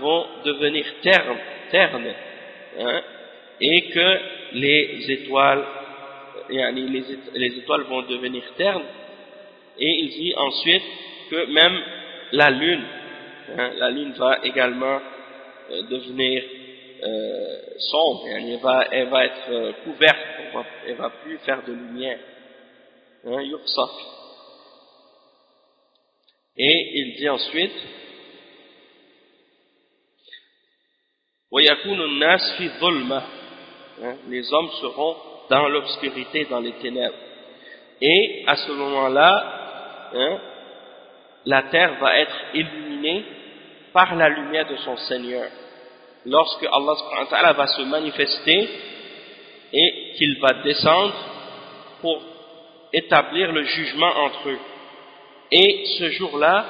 vont devenir ternes, hein, et que les étoiles vont devenir ternes. Et il dit ensuite que même la lune, hein, la lune va également euh, devenir euh, sombre, elle va, elle va être euh, couverte, elle va plus faire de lumière. Hein, Et il dit ensuite, hein, les hommes seront dans l'obscurité, dans les ténèbres. Et à ce moment-là, hein, la terre va être illuminée par la lumière de son Seigneur. Lorsque Allah va se manifester et qu'il va descendre pour établir le jugement entre eux. Et ce jour-là,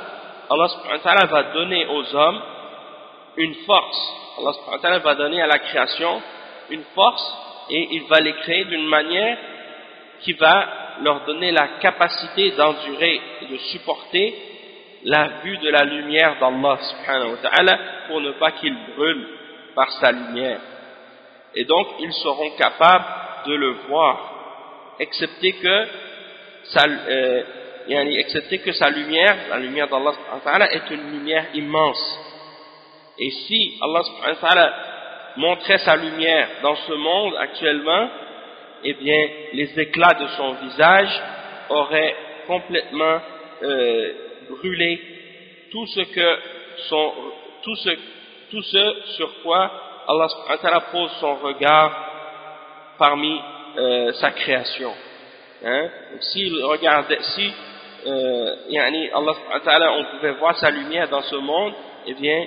Allah va donner aux hommes une force. Allah va donner à la création une force et il va les créer d'une manière qui va leur donner la capacité d'endurer et de supporter la vue de la lumière d'Allah subhanahu wa ta'ala pour ne pas qu'ils brûlent par sa lumière. Et donc, ils seront capables de le voir, excepté que sa, euh, excepté que sa lumière, la lumière d'Allah subhanahu wa ta'ala, est une lumière immense. Et si Allah subhanahu wa ta'ala montrait sa lumière dans ce monde actuellement, eh bien, les éclats de son visage auraient complètement euh, brûler tout ce que son, tout ce, tout ce sur quoi Allah pose son regard parmi euh, sa création. Hein? S'il regardait, si euh, Allah on pouvait voir sa lumière dans ce monde, eh bien,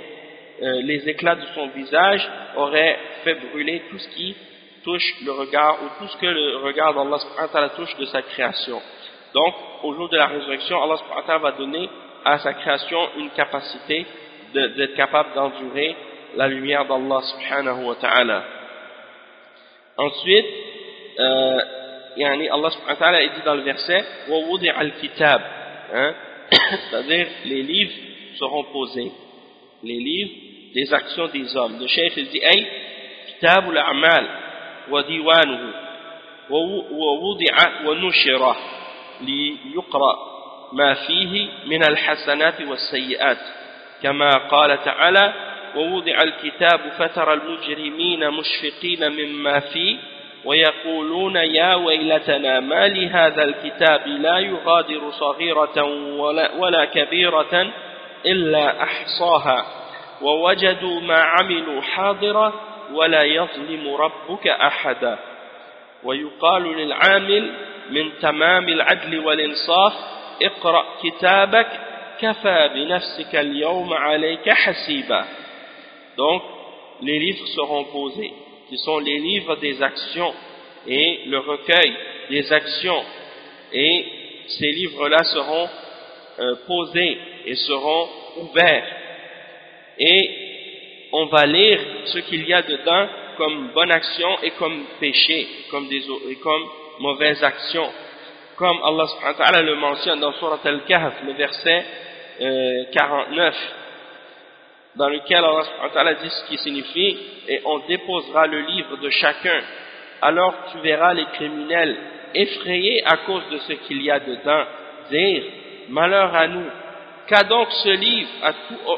euh, les éclats de son visage auraient fait brûler tout ce qui touche le regard ou tout ce que le regard d'Allah touche de sa création. Donc, au jour de la résurrection, Allah va donner à sa création une capacité d'être capable d'endurer la lumière d'Allah subhanahu wa ta'ala. Ensuite, euh, Allah subhanahu wa ta'ala dit dans le verset وَوُضِعَ الْكِتَابِ hein, c'est-à-dire les livres seront posés les livres des actions des hommes le cheikh il dit أي كتاب الأعمال وديوانه ووضع ونشر ليقرأ ما فيه من الحسنات والسيئات كما قال تعالى ووضع الكتاب فترى المجرمين مشفقين مما فيه ويقولون يا ويلتنا ما لهذا الكتاب لا يغادر صغيرة ولا, ولا كبيرة إلا أحصاها ووجدوا ما عملوا حاضرا ولا يظلم ربك أحدا. ويقال للعامل من تمام العدل والإنصاف اقرأ كتابك كفى بنفسك اليوم عليك حسيبا donc les livres seront posés qui sont les livres des actions et le recueil des actions et ces livres-là seront euh, posés et seront ouverts et on va lire ce qu'il y a dedans comme bonne action et comme péché comme des, et comme mauvaise action comme Allah subhanahu wa le mentionne dans Surat Al-Kahf le verset euh, 49 dans lequel Allah dit ce qui signifie et on déposera le livre de chacun. Alors tu verras les criminels effrayés à cause de ce qu'il y a dedans. Dire malheur à nous qu'a donc ce livre à, tout,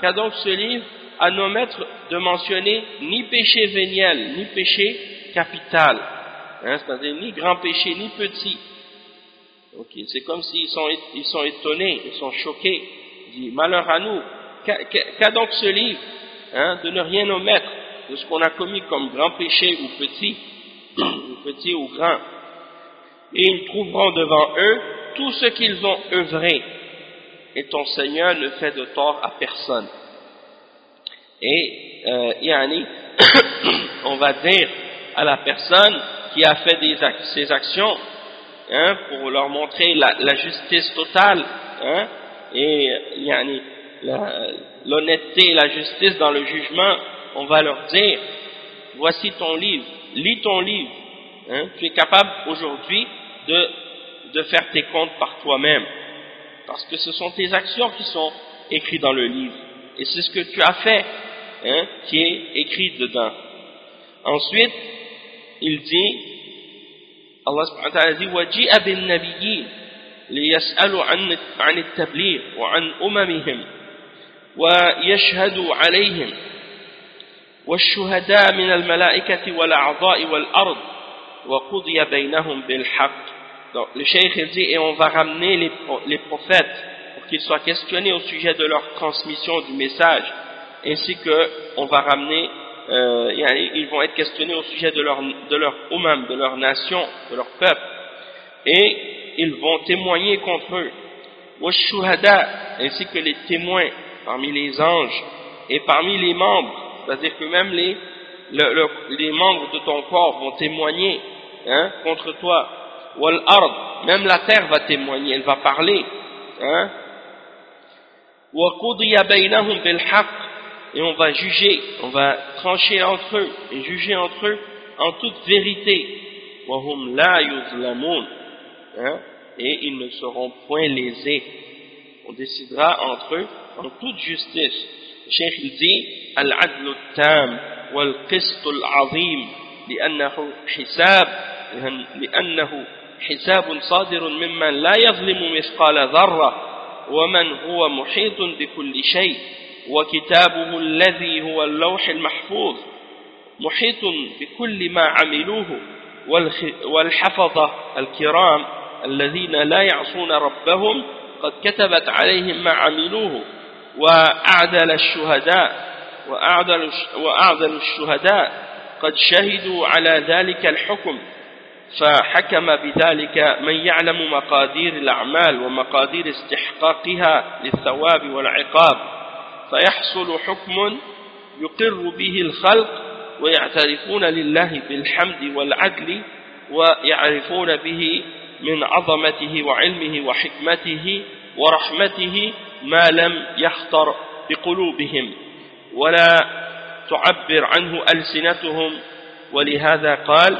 qu'a donc ce livre à nos maîtres de mentionner ni péché véniel, ni péché capital, hein, c'est-à-dire ni grand péché, ni petit. C'est comme s'ils sont, ils sont étonnés, ils sont choqués. Ils disent, malheur à nous, qu'a donc ce livre hein, de ne rien omettre de ce qu'on a commis comme grand péché ou petit, ou petit ou grand. Et ils trouveront devant eux tout ce qu'ils ont œuvré. Et ton Seigneur ne fait de tort à personne. Et, euh, on va dire à la personne qui a fait des ac ces actions, hein, pour leur montrer la, la justice totale, hein, et l'honnêteté et la justice dans le jugement, on va leur dire, voici ton livre, lis ton livre, hein, tu es capable aujourd'hui de, de faire tes comptes par toi-même, parce que ce sont tes actions qui sont écrites dans le livre, et c'est ce que tu as fait, hein, qui est écrit dedans. Ensuite, il dit, Allah subhanahu wa ta'ala dit, وَجِئَ بِالنَّبِيِّينَ لِيَسْأَلُوا عن, عن التبليغ وعن أممهم ويشهدوا عليهم والشهداء من الملائكة والأعضاء والأرض وقضي بينهم بالحق Donc, le cheikh il dit, et on va ramener les, les prophètes pour qu'ils soient questionnés au sujet de leur transmission du message ainsi que on va ramener, euh, ils vont être questionnés au sujet de leur, de leur umam, de leur nation, de leur peuple, et ils vont témoigner contre eux. Ainsi que les témoins parmi les anges et parmi les membres, c'est-à-dire que même les, le, le, les membres de ton corps vont témoigner hein, contre toi. Même la terre va témoigner, elle va parler. Hein et on va juger, on va trancher entre eux et juger entre eux en toute vérité. Hein, et ils ne seront point lésés. On décidera entre eux en toute justice. Le cheikh il dit العدل التام والقسط العظيم لأنه حساب لأنه حساب صادر ممن لا يظلم مثقال ذرة ومن هو محيط بكل شيء وكتابه الذي هو اللوح المحفوظ محيط بكل ما عملوه والحفظة الكرام الذين لا يعصون ربهم قد كتبت عليهم ما عملوه وأعدل الشهداء وأعدل, الشهداء قد شهدوا على ذلك الحكم فحكم بذلك من يعلم مقادير الأعمال ومقادير استحقاقها للثواب والعقاب. فيحصل حكم يقر به الخلق ويعترفون لله بالحمد والعدل ويعرفون به من عظمته وعلمه وحكمته ورحمته ما لم يخطر بقلوبهم. ولا تعبر عنه ألسنتهم. ولهذا قال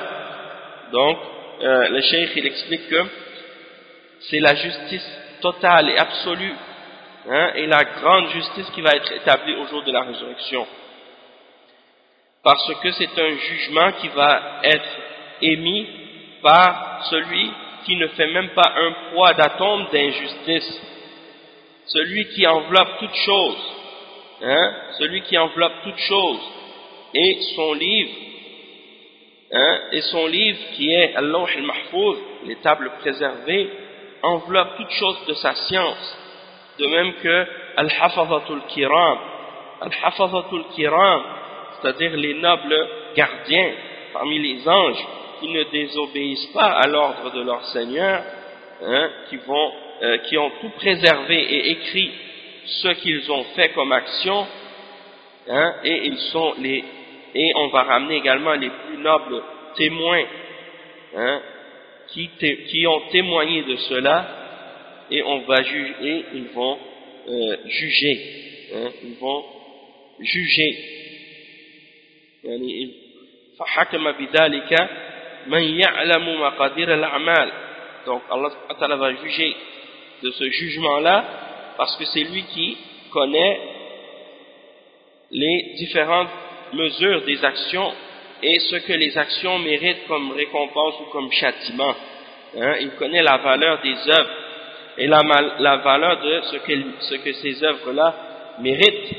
donc euh, le cheikh il explique que c'est la justice totale et absolue hein, et la grande justice qui va être établie au jour de la résurrection. Parce que c'est un jugement qui va être émis par celui qui ne fait même pas un poids d'atome d'injustice, celui qui enveloppe toute chose, hein, celui qui enveloppe toute chose, et son livre, hein, et son livre qui est Allah al-Mahfouz, les tables préservées, enveloppe toute chose de sa science, de même que Al-Hafazatul Kiram, Al-Hafazatul Kiram, c'est-à-dire les nobles gardiens parmi les anges qui ne désobéissent pas à l'ordre de leur Seigneur, hein, euh, qui ont tout préservé et écrit ce qu'ils ont fait comme action, hein, et ils sont les et on va ramener également les plus nobles témoins hein, qui, ont témoigné de cela et on va juger et ils vont euh, juger hein, ils vont juger فحكم بذلك من يعلم مقادير الأعمال donc Allah va juger de ce jugement là parce que c'est lui qui connaît les différentes mesures des actions et ce que les actions méritent comme récompense ou comme châtiment. Hein, il connaît la valeur des œuvres et la, la valeur de ce que, ce que ces œuvres-là méritent.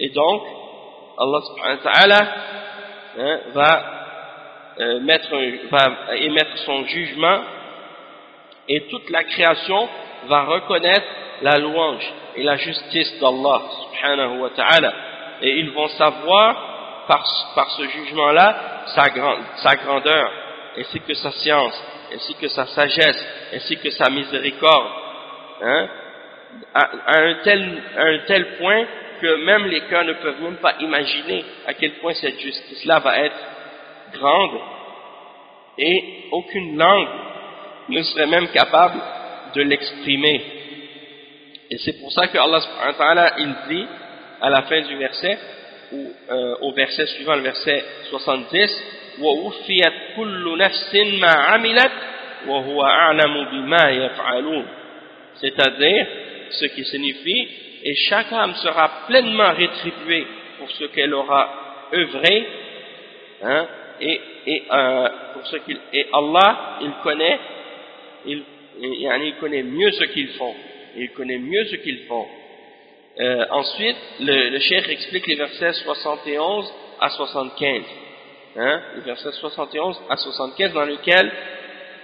Et donc, Allah subhanahu wa ta'ala hein, va, euh, va émettre son jugement et toute la création va reconnaître la louange et la justice d'Allah subhanahu wa ta'ala. Et ils vont savoir par, par ce jugement-là sa, sa grandeur, ainsi que sa science, ainsi que sa sagesse, ainsi que sa miséricorde. Hein, à, un tel, à un tel point que même les cœurs ne peuvent même pas imaginer à quel point cette justice-là va être grande et aucune langue ne serait même capable de l'exprimer. Et c'est pour ça que Allah subhanahu wa ta'ala, il dit à la fin du verset, ou euh, au verset suivant, le verset 70, وَوُفِّيَتْ كُلُّ نَفْسٍ مَا عَمِلَتْ وَهُوَ أَعْلَمُ بِمَا يَفْعَلُونَ c'est-à-dire, ce qui signifie, et chaque âme sera pleinement rétribuée pour ce qu'elle aura œuvré, hein, et, et, euh, pour ce qu'il, et Allah, il connaît, il, il connaît mieux ce qu'ils font, il connaît mieux ce qu'ils font. Euh, ensuite, le, le cheikh explique les versets 71 à 75. Hein, les versets 71 à 75 dans lesquels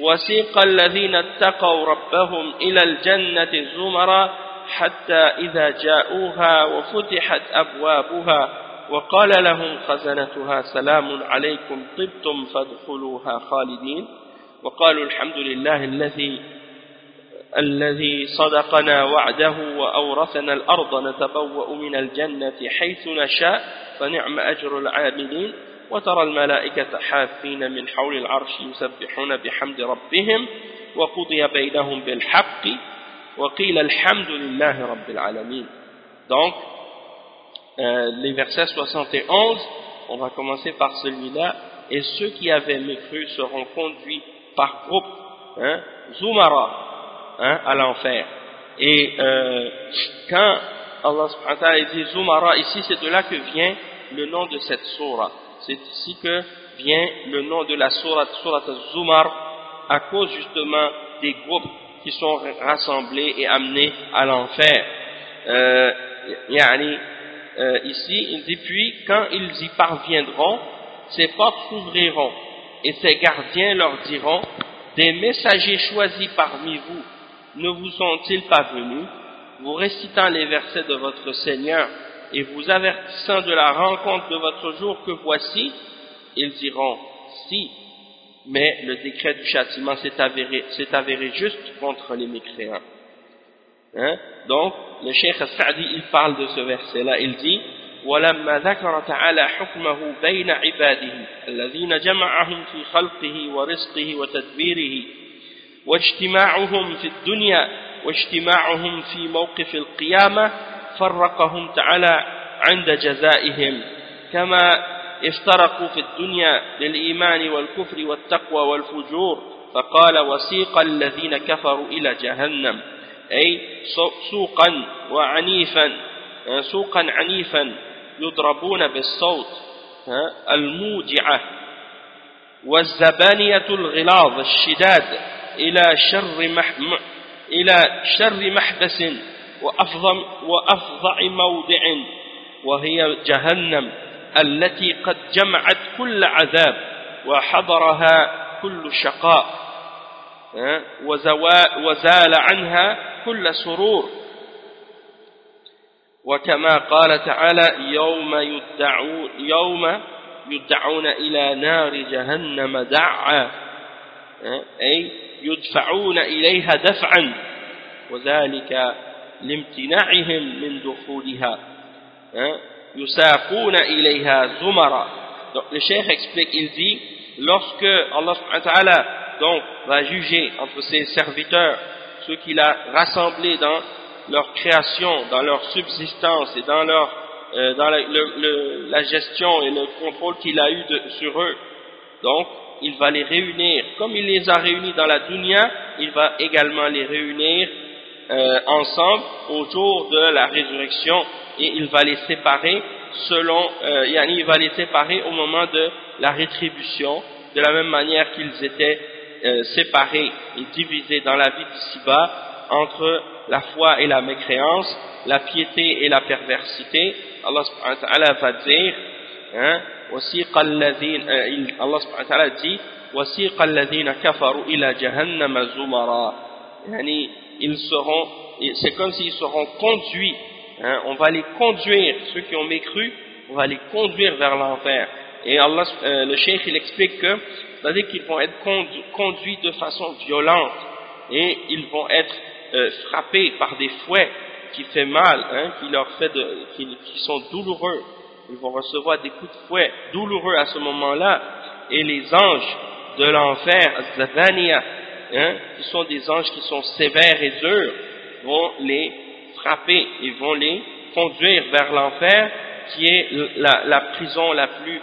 وسيق الذين اتقوا ربهم إلى الجنة زمرا حتى إذا جاءوها وفتحت أبوابها وقال لهم خزنتها سلام عليكم طبتم فادخلوها خالدين وقالوا الحمد لله الذي الذي صدقنا وعده وأورثنا الأرض نتبوأ من الجنة حيث نشاء فنعم أجر العاملين وترى الملائكة حافين من حول العرش يسبحون بحمد ربهم وقضي بينهم بالحق وقيل الحمد لله رب العالمين donc euh, les versets 71 on va commencer par celui-là et ceux qui avaient mécru seront conduits par groupe hein, Zumara hein, à l'enfer. Et euh, quand Allah subhanahu wa ta'ala dit Zumara, ici c'est de là que vient le nom de cette surah. C'est ici que vient le nom de la surah, surah Zumar, à cause justement des groupes qui sont rassemblés et amenés à l'enfer. Euh, euh, ici, il dit puis quand ils y parviendront, ces portes s'ouvriront et ces gardiens leur diront des messagers choisis parmi vous ne vous sont-ils pas venus, vous récitant les versets de votre Seigneur? et vous avertissant de la rencontre de votre jour que voici Ils diront, si, mais le décret du châtiment s'est avéré, avéré, juste contre les mécréants. Hein? Donc, le Cheikh Sa'di, il parle de ce verset-là, il dit, ولما ذكر تعالى حكمه بين عباده الذين جمعهم في خلقه ورزقه وتدبيره واجتماعهم في الدنيا واجتماعهم في موقف القيامة فرقهم تعالى عند جزائهم كما افترقوا في الدنيا للإيمان والكفر والتقوى والفجور. فقال وسيق الذين كفروا إلى جهنم. أي سوقا وعنيفا سوقا عنيفا يضربون بالصوت الموجعة والزبانية الغلاظ الشداد إلى شر إلى شر محبس وأفضع, وأفضع موضع وهي جهنم التي قد جمعت كل عذاب وحضرها كل شقاء وزال عنها كل سرور. وكما قال تعالى يوم يدعون, يوم يدعون إلى نار جهنم دعا أي يدفعون إليها دفعا وذلك لامتناعهم من دخولها يساقون إليها زمرا donc le cheikh explique il dit lorsque Allah donc va juger entre ses serviteurs ceux qu'il a rassemblés dans leur création, dans leur subsistance et dans leur euh, dans la, le, la, gestion et le contrôle qu'il a eu de, sur eux. Donc, il va les réunir, comme il les a réunis dans la dunya, il va également les réunir euh, ensemble au jour de la résurrection et il va les séparer selon, euh, il va les séparer au moment de la rétribution, de la même manière qu'ils étaient euh, séparés et divisés dans la vie d'ici-bas entre la foi et la mécréance, la piété et la perversité. Allah subhanahu wa ta'ala va dire, hein, وسيق الذين Allah subhanahu wa ta'ala dit وسيق الذين كفروا إلى جهنم زمرا يعني ils seront c'est comme s'ils seront conduits hein, on va les conduire ceux qui ont mécru on va les conduire vers l'enfer et Allah euh, le cheikh il explique que c'est-à-dire qu'ils vont être conduits de façon violente et ils vont être euh, frappés par des fouets qui fait mal, hein, qui leur fait de, qui, qui, sont douloureux. Ils vont recevoir des coups de fouet douloureux à ce moment-là. Et les anges de l'enfer, Zavania, hein, qui sont des anges qui sont sévères et durs, vont les frapper et vont les conduire vers l'enfer, qui est la, la, prison la plus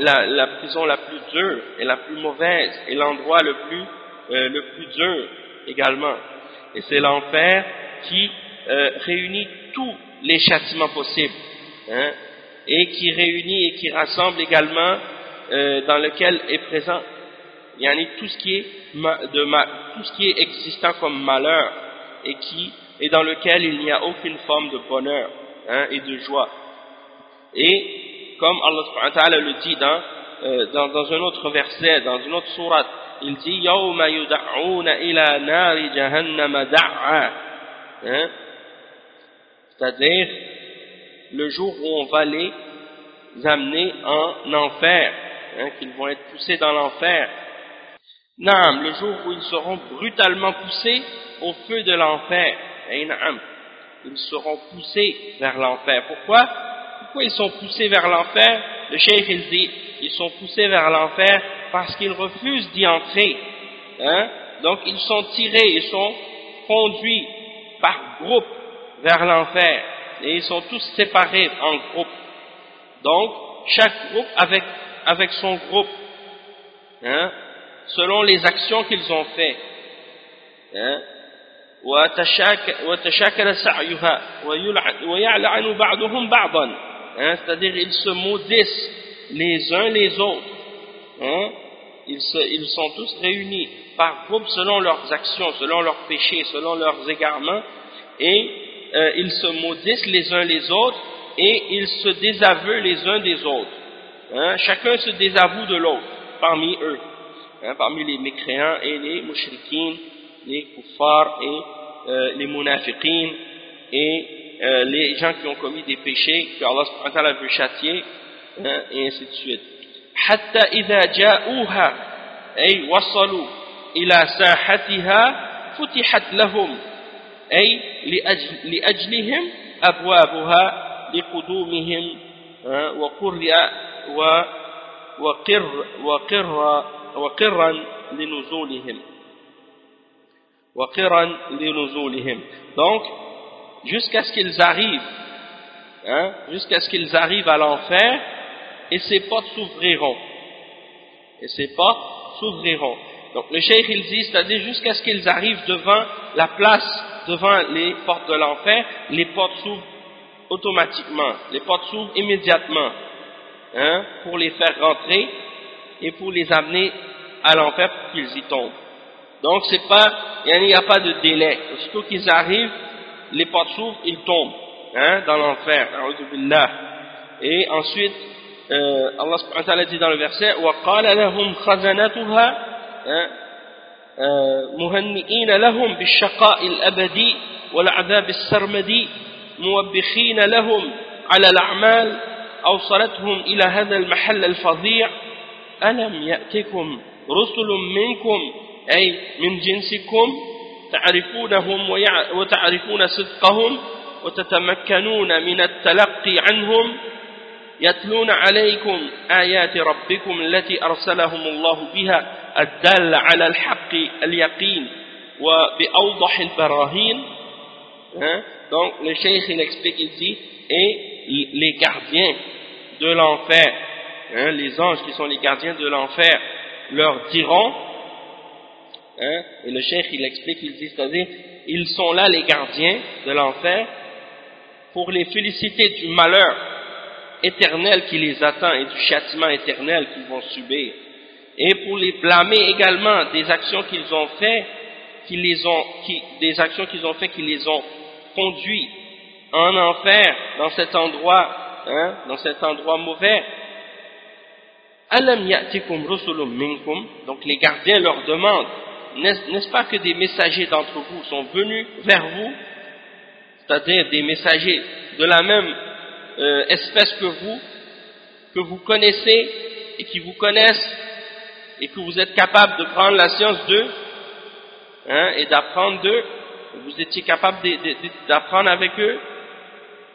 la, la, prison la plus dure et la plus mauvaise et l'endroit le plus euh, le plus dur également. Et c'est l'enfer qui euh, réunit tous les châtiments possibles, hein, et qui réunit et qui rassemble également euh, dans lequel est présent yani tout ce qui est de tout ce qui est existant comme malheur et qui et dans lequel il n'y a aucune forme de bonheur hein, et de joie. Et comme Allah le dit dans, euh, dans, dans un autre verset, dans une autre sourate, il dit yawma yud'auna ila nari jahannama da'a hein? c'est-à-dire le jour où on va les amener en enfer, hein, qu'ils vont être poussés dans l'enfer. Naam, le jour où ils seront brutalement poussés au feu de l'enfer. Ils seront poussés vers l'enfer. Pourquoi? Pourquoi ils sont poussés vers l'enfer? Le cheikh il dit, ils sont poussés vers l'enfer parce qu'ils refusent d'y entrer. Hein? Donc ils sont tirés, ils sont conduits par groupe vers l'enfer. Et ils sont tous séparés en groupes. Donc, chaque groupe avec, avec son groupe, hein, selon les actions qu'ils ont fait. Hein, hein? C'est-à-dire ils se maudissent les uns les autres. Hein, ils, sont tous réunis par groupe selon leurs actions, selon leurs péchés, selon leurs égarements. Et euh, ils se maudissent les uns les autres et ils se désavouent les uns des autres. Chacun se désavoue de l'autre parmi eux, hein, parmi les mécréants et les mouchrikines, les kuffars et euh, les munafiqines et euh, les gens qui ont commis des péchés que Allah veut châtier hein, et ainsi de suite. حتى إذا جاءوها أي وصلوا إلى ساحتها فتحت لهم أي لأجل لأجلهم أبوابها لقدومهم وقر وقر وقر وقرا لنزولهم وقرا لنزولهم donc jusqu'à ce qu'ils arrivent hein, jusqu'à ce qu'ils arrivent à l'enfer, et ces portes s'ouvriront. Et ces portes s'ouvriront. Donc le cheikh il dit, c'est-à-dire jusqu'à ce qu'ils arrivent devant la place, devant les portes de l'enfer, les portes s'ouvrent automatiquement, les portes s'ouvrent immédiatement, hein, pour les faire rentrer et pour les amener à l'enfer pour qu'ils y tombent. Donc c'est pas, il n'y a pas de délai. Aussitôt qu'ils arrivent, les portes s'ouvrent, ils tombent hein, dans l'enfer. Et ensuite, euh, Allah subhanahu wa ta'ala dit dans le verset وَقَالَ لَهُمْ خَزَنَتُهَا مهنئين لهم بالشقاء الأبدي والعذاب السرمدي موبخين لهم على الأعمال أوصلتهم إلى هذا المحل الفظيع ألم يأتكم رسل منكم أي من جنسكم تعرفونهم وتعرفون صدقهم وتتمكنون من التلقي عنهم؟ يتلون عليكم آيات ربكم التي أرسلهم الله بها الدالة على الحق اليقين وبأوضح البراهين؟ Donc le cheikh il explique ici et les gardiens de l'enfer. Hein, les anges qui sont les gardiens de l'enfer leur diront hein, et le cheikh il explique il dit c'est-à-dire ils sont là les gardiens de l'enfer pour les féliciter du malheur éternel qui les attend et du châtiment éternel qu'ils vont subir. Et pour les blâmer également des actions qu'ils ont fait qui les ont qui, des actions qu'ils ont qui les ont conduits en enfer dans cet endroit hein, dans cet endroit mauvais alam ya'tikum rusulun minkum? Donc les gardiens leur demandent n'est-ce pas que des messagers d'entre vous sont venus vers vous? C'est-à-dire des messagers de la même euh, espèce que vous que vous connaissez et qui vous connaissent et que vous êtes capable de prendre la science d'eux hein, et d'apprendre d'eux, vous étiez capable d'apprendre avec eux.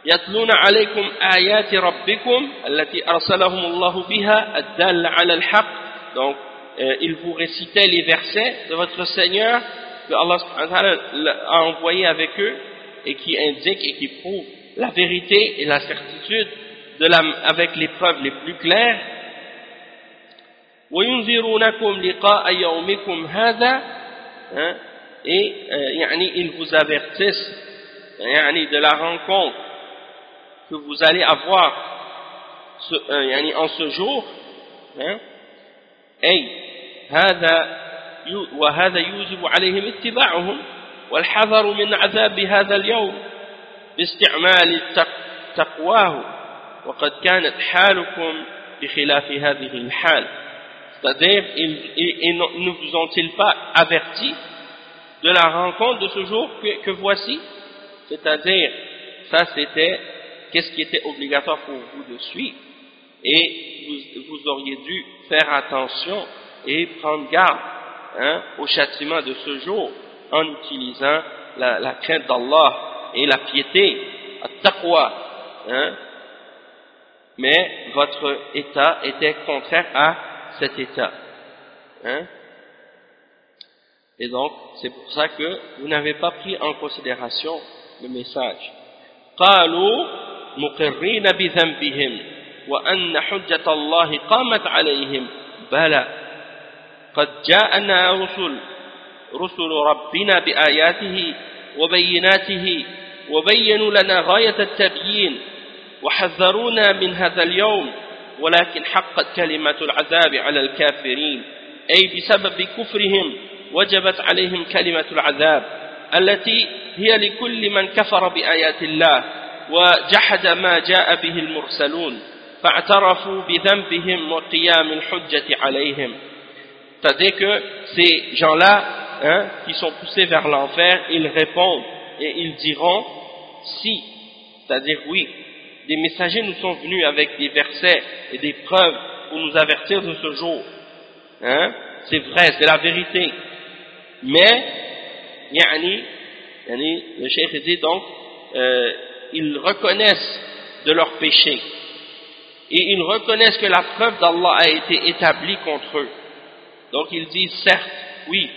يتلون عليكم آيات ربكم التي أرسلهم الله بها الدالة على الحق donc euh, ils vous récitaient les versets de votre Seigneur que Allah a envoyé avec eux et qui indiquent et qui prouvent la vérité et la certitude de la, avec les preuves les plus claires وينذرونكم لقاء يومكم هذا et يعني ils vous avertissent يعني de la rencontre que vous allez avoir ce, يعني en ce jour أي هذا وهذا يوجب عليهم اتباعهم والحذر من عذاب هذا اليوم باستعمال تقواه وقد كانت حالكم بخلاف هذه الحال C'est-à-dire, ne vous ont-ils pas averti de la rencontre de ce jour que, voici C'est-à-dire, ça c'était, qu'est-ce qui était obligatoire pour vous de suivre Et vous, auriez dû faire attention et prendre garde hein, au châtiment de ce jour en utilisant la, crainte d'Allah et la piété, at-taqwa. Hein. Mais votre état était contraire à cet état. Hein? Et donc, c'est pour ça que vous n'avez pas pris en considération le message. قالوا مقرين بذنبهم وأن حجة الله قامت عليهم. بلى قد جاءنا رسل رسل ربنا بآياته وبيناته وبينوا لنا غاية التبيين وحذرونا من هذا اليوم ولكن حقت كلمة العذاب على الكافرين. أي بسبب كفرهم وجبت عليهم كلمة العذاب التي هي لكل من كفر بآيات الله. وجحد ما جاء به المرسلون فاعترفوا بذنبهم وقيام الحجة عليهم c'est-à-dire que ces gens-là hein, qui sont poussés vers l'enfer ils répondent et ils diront si c'est-à-dire oui des messagers nous sont venus avec des versets et des preuves pour nous avertir de ce jour. Hein? C'est vrai, c'est la vérité. Mais, yani, yani, le cheikh dit donc, euh, ils reconnaissent de leur péché. Et ils reconnaissent que la preuve d'Allah a été établie contre eux. Donc ils disent, certes, oui,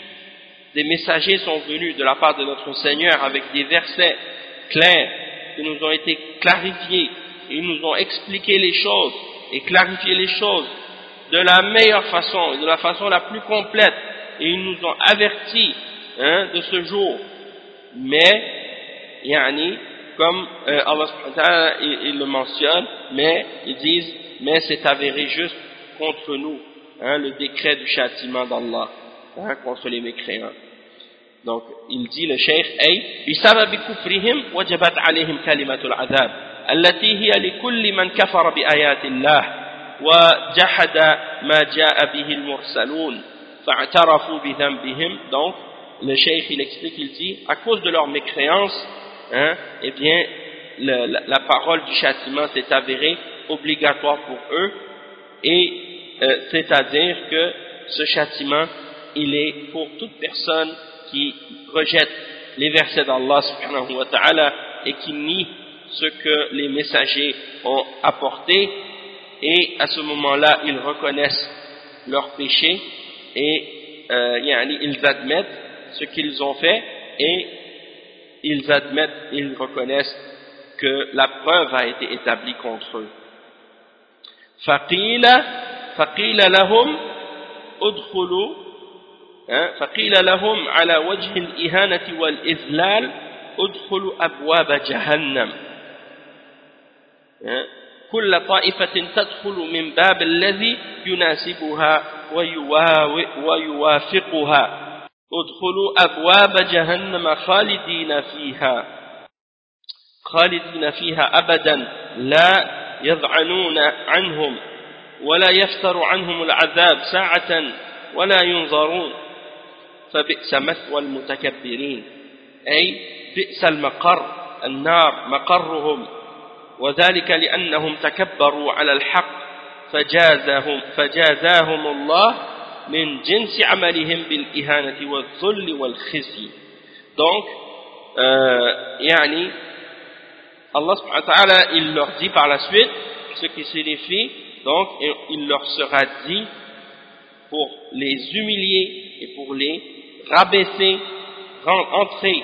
des messagers sont venus de la part de notre Seigneur avec des versets clairs qui nous ont été clarifiés ils nous ont expliqué les choses et clarifié les choses de la meilleure façon et de la façon la plus complète et ils nous ont avertis hein, de ce jour mais yani, comme euh, Allah il, il, le mentionne mais ils disent mais c'est avéré juste contre nous hein, le décret du châtiment d'Allah hein, contre les mécréants donc il dit le cheikh ay بسبب كفرهم وجبت عليهم كلمة العذاب التي هي لكل من كفر بآيات الله وجحد ما جاء به المرسلون فاعترفوا بذنبهم donc le cheikh il explique il dit à cause de leur mécréance hein, eh bien la, parole du châtiment s'est avérée obligatoire pour eux et euh, c'est-à-dire que ce châtiment il est pour toute personne qui rejette les versets d'Allah subhanahu wa ta'ala et qui nie ce que les messagers ont apporté. Et à ce moment-là ils reconnaissent leurs péchés et euh, ils admettent ce qu'ils ont fait ils admettent, ils reconnaissent que la preuve a été établie contre eux. فقيل فقيل لهم ادخلوا فقيل لهم على وجه الإهانة والإذلال ادخلوا أبواب جهنم كل طائفة تدخل من باب الذي يناسبها ويوافقها ادخلوا أبواب جهنم خالدين فيها خالدين فيها أبدا لا يذعنون عنهم ولا يفتر عنهم العذاب ساعة ولا ينظرون. فبئس مثوى المتكبرين أي بئس المقر النار مقرهم وذلك لأنهم تكبروا على الحق فجازهم, فجازاهم الله من جنس عملهم بالإهانة والذل والخزي donc euh, يعني Allah subhanahu wa ta'ala il leur dit par la suite ce qui signifie donc il leur sera dit pour les humilier et pour les rabaisser entrer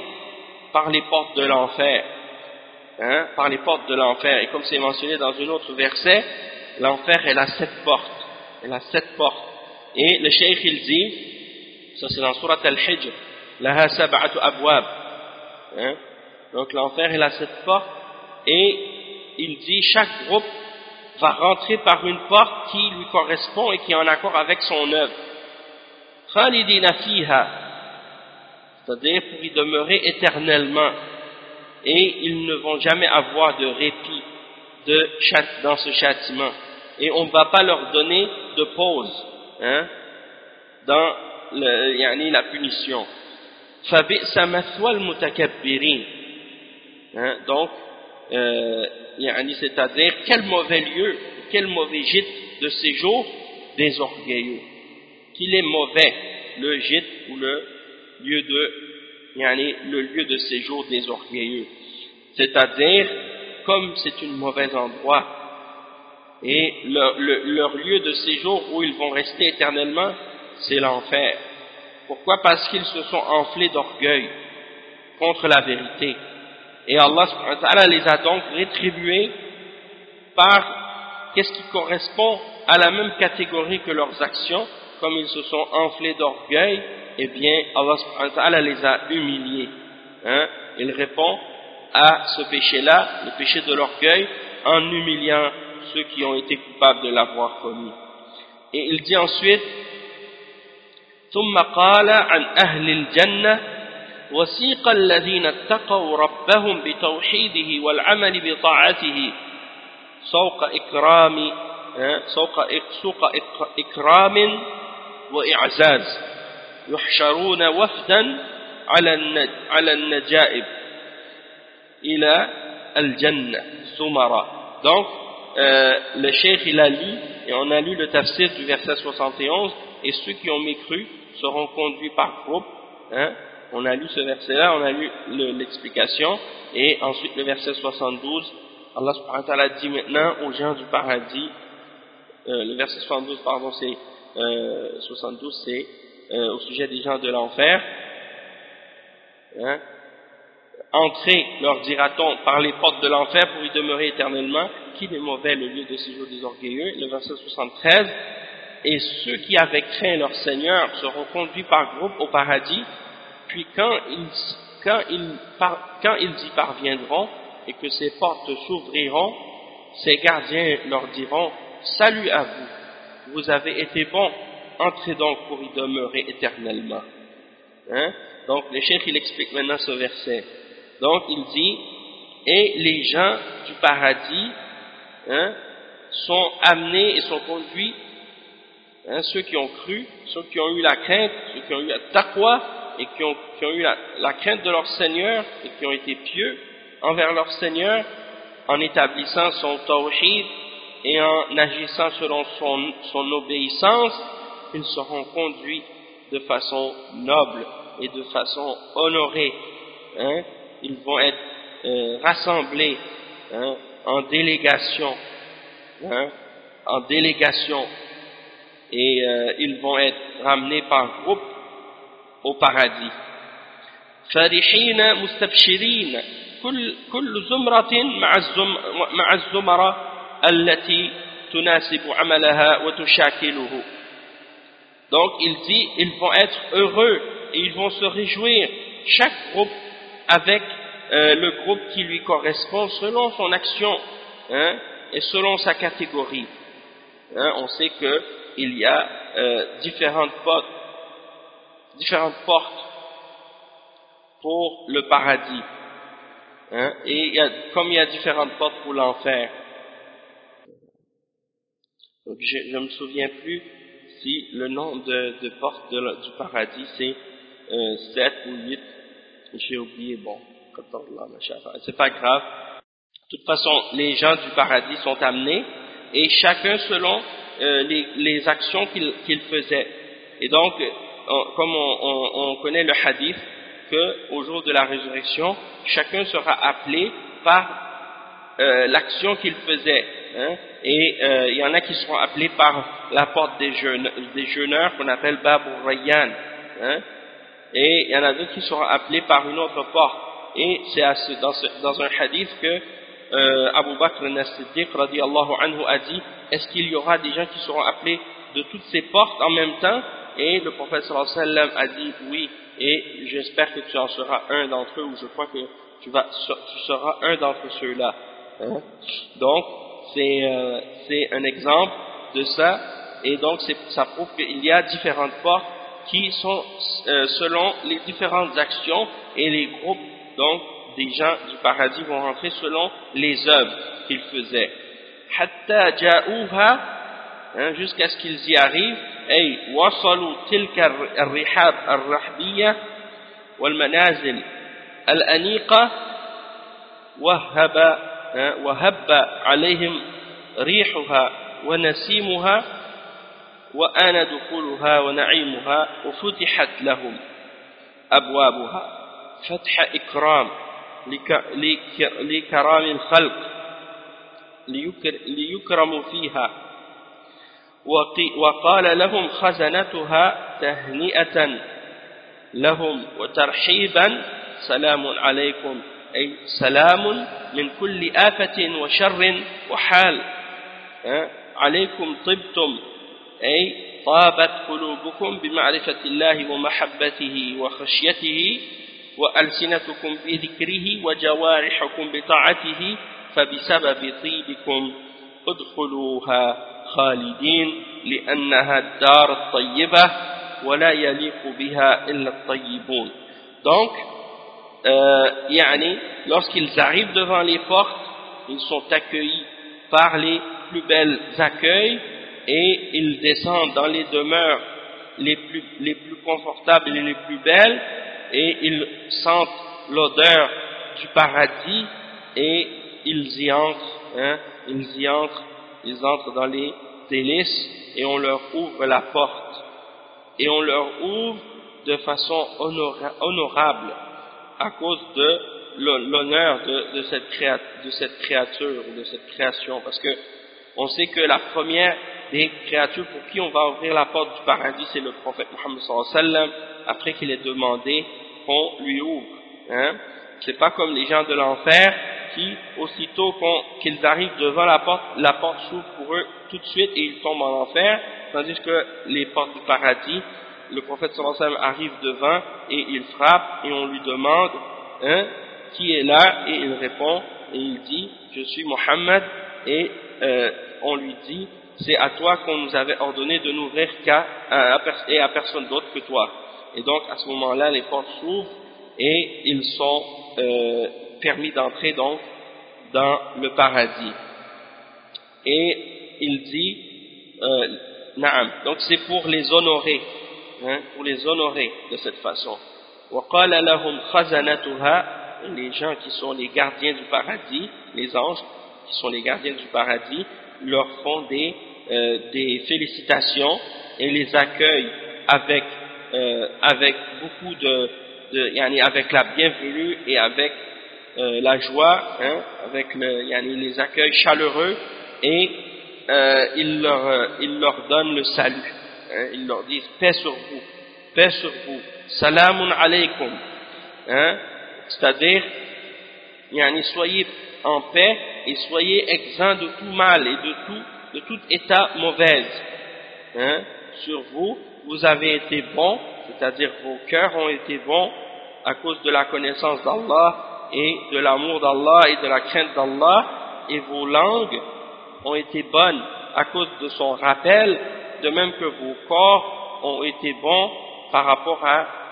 par les portes de l'enfer hein, par les portes de l'enfer. Et comme c'est mentionné dans un autre verset, l'enfer, elle a sept portes. Elle a sept portes. et le cheikh, il dit, ça c'est dans Surat al-Hijr, laha sab'atu abwab. Hein? Donc l'enfer, elle a sept portes. Et il dit, chaque groupe va rentrer par une porte qui lui correspond et qui est en accord avec son œuvre. Khalidina fiha, c'est-à-dire pour y demeurer éternellement et ils ne vont jamais avoir de répit de dans ce châtiment et on ne va pas leur donner de pause hein, dans le, yani, la punition. Hein, donc euh, c'est-à-dire quel mauvais lieu quel mauvais gîte de séjour des orgueilleux. Qu'il est mauvais le gîte ou le lieu de yani, le lieu de séjour des orgueilleux. C'est-à-dire comme c'est un mauvais endroit et leur, leur, lieu de séjour où ils vont rester éternellement, c'est l'enfer. Pourquoi? Parce qu'ils se sont enflés d'orgueil contre la vérité. Et Allah les a donc rétribués par qu'est-ce qui correspond à la même catégorie que leurs actions, comme ils se sont enflés d'orgueil, eh bien Allah les a humiliés. Hein? Il répond à ce péché-là, le péché de l'orgueil, en humiliant ceux qui ont été coupables de l'avoir commis. Et il dit ensuite, ثم قال عن أهل الجنة وسيق الذين اتقوا ربهم بتوحيده والعمل بطاعته سوق إكرام سوق سوق إكرام وإعزاز يحشرون وفدا على على النجائب ila al-jannah sumara. Donc, euh, le cheikh il a lu, et on a lu le tafsir du verset 71, et ceux qui ont mécru seront conduits par groupe. Hein. On a lu ce verset-là, on a lu l'explication, et ensuite le verset 72, Allah subhanahu wa dit maintenant aux gens du paradis, euh, le verset 72, pardon, c'est euh, 72, c'est euh, au sujet des gens de l'enfer, hein, entrer, leur dira-t-on, par les portes de l'enfer pour y demeurer éternellement, qu'il est mauvais le lieu de séjour des orgueilleux, le verset 73, et ceux qui avaient craint leur Seigneur seront conduits par groupe au paradis, puis quand ils, quand ils, quand ils y parviendront et que ces portes s'ouvriront, ces gardiens leur diront Salut à vous, vous avez été bons, entrez donc pour y demeurer éternellement. Hein? Donc le chef il explique maintenant ce verset. Donc il dit Et les gens du paradis hein, sont amenés et sont conduits, hein, ceux qui ont cru, ceux qui ont eu la crainte, ceux qui ont eu la taqwa et qui ont, eu la, crainte de leur Seigneur et qui ont été pieux envers leur Seigneur en établissant son tawhid et en agissant selon son, son obéissance, ils seront conduits de façon noble et de façon honorée. Hein Ils vont être euh, rassemblés hein, en délégation, hein, en délégation, et euh, ils vont être ramenés par groupe au paradis. فرحين مستبشرين كل كل زمرة مع مع الزمرة التي تناسب عملها وتشاكله. Donc il dit, ils vont être heureux et ils vont se réjouir, chaque groupe avec euh, le groupe qui lui correspond selon son action hein, et selon sa catégorie. Hein, on sait qu'il y a euh, différentes, portes, différentes portes pour le paradis. Hein, et y a, comme il y a différentes portes pour l'enfer. je ne me souviens plus si le nombre de, de portes de, du paradis c'est euh, 7 ou 8, j'ai oublié, bon, c'est pas grave. De toute façon, les gens du paradis sont amenés, et chacun selon euh, les, actions qu'il qu faisait. Et donc, on, comme on, on, on, connaît le hadith, qu'au jour de la résurrection, chacun sera appelé par euh, l'action qu'il faisait. Hein, et euh, il y en a qui seront appelés par la porte des, jeûne, des jeûneurs qu'on appelle Babu Rayyan. Hein, et il y en a d'autres qui seront appelés par une autre porte. Et c'est dans, dans, un hadith que euh, Abu Bakr al-Siddiq anhu a dit est-ce qu'il y aura des gens qui seront appelés de toutes ces portes en même temps? Et le prophète sallam a dit oui, et j'espère que tu en seras un d'entre eux, ou je crois que tu, vas, tu seras un d'entre ceux-là. Hein? Donc, c'est euh, un exemple de ça, et donc ça prouve qu'il y a différentes portes qui sont euh, selon les différentes actions et les groupes donc des gens du paradis vont rentrer selon les œuvres qu'ils faisaient. Hatta ja'uha hein, jusqu'à ce qu'ils y arrivent ay wasalu tilka ar-rihab ar-rahbiyya wal manazil al-aniqa wahaba hein, wahabba alayhim rihuha wa nasimuha وآن دخولها ونعيمها وفتحت لهم أبوابها. فتح إكرام لكرام الخلق ليكرموا فيها. وقال لهم خزنتها تهنئة لهم وترحيبا سلام عليكم أي سلام من كل آفة وشر وحال. عليكم طبتم. أي طابت قلوبكم بمعرفة الله ومحبته وخشيته وألسنتكم بذكره وجوارحكم بطاعته فبسبب طيبكم ادخلوها خالدين لأنها الدار الطيبة ولا يليق بها إلا الطيبون. Donc euh, يعني lorsqu'ils arrivent devant les portes ils sont accueillis par les plus belles accueils. Et ils descendent dans les demeures les plus, les plus confortables et les plus belles et ils sentent l'odeur du paradis et ils y entrent, hein, ils y entrent, ils entrent dans les délices et on leur ouvre la porte. Et on leur ouvre de façon honorable à cause de l'honneur de, de, cette de cette créature, de cette création, parce que on sait que la première des créatures pour qui on va ouvrir la porte du paradis, c'est le prophète Mohammed sallam, après qu'il ait demandé qu'on lui ouvre. Hein. C'est pas comme les gens de l'enfer qui, aussitôt qu'ils arrivent devant la porte, la porte s'ouvre pour eux tout de suite et ils tombent en enfer, tandis que les portes du paradis, le prophète sallam arrive devant et il frappe et on lui demande hein, qui est là et il répond et il dit je suis Mohammed et euh, on lui dit c'est à toi qu'on nous avait ordonné de n'ouvrir qu'à à personne d'autre que toi. Et donc à ce moment-là les portes s'ouvrent et ils sont euh, permis d'entrer donc dans le paradis. Et il dit euh, donc c'est pour les honorer hein, pour les honorer de cette façon. Les gens qui sont les gardiens du paradis les anges qui sont les gardiens du paradis leur font des, euh, des félicitations et les accueillent avec, euh, avec beaucoup de, de avec la bienvenue et avec euh, la joie, hein, avec le, les accueils chaleureux et euh, ils, leur, euh, ils leur donnent le salut. Hein, ils leur disent paix sur vous, paix sur vous, salamun alaykum. Hein, C'est-à-dire, soyez en paix et soyez exempts de tout mal et de tout, de état mauvais. Hein, sur vous, vous avez été bons, c'est-à-dire vos cœurs ont été bons à cause de la connaissance d'Allah et de l'amour d'Allah et de la crainte d'Allah et vos langues ont été bonnes à cause de son rappel de même que vos corps ont été bons par rapport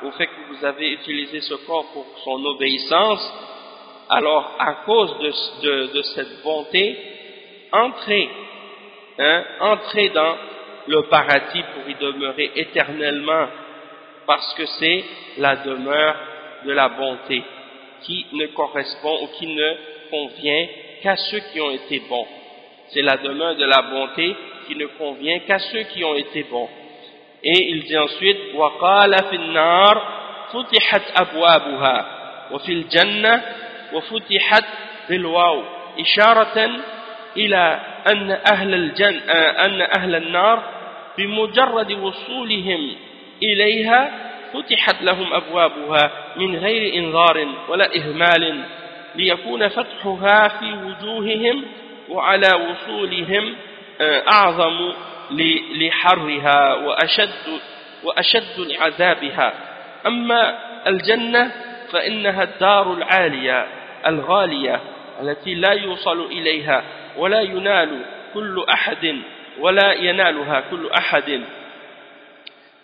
au fait que vous avez utilisé ce corps pour son obéissance alors à cause de, cette bonté entrez hein, entrez dans le paradis pour y demeurer éternellement parce que c'est la demeure de la bonté qui ne correspond ou qui ne convient qu'à ceux qui ont été bons. C'est la demeure de la bonté qui ne convient qu'à ceux qui ont été bons. Et il dit ensuite, وَقَالَ فِي النَّارِ فُتِحَتْ أَبْوَابُهَا وَفِي الْجَنَّةِ وَفُتِحَتْ بِالْوَاوِ إشارة إلى أن أهل, الجن أن أهل النار بمجرد وصولهم إليها فتحت لهم أبوابها من غير إنذار ولا إهمال ليكون فتحها في وجوههم وعلى وصولهم آه، أعظم لحرها وأشد, وأشد لعذابها. أما الجنة فإنها الدار العالية. الغالية التي لا يوصل إليها ولا ينال كل أحد ولا ينالها كل أحد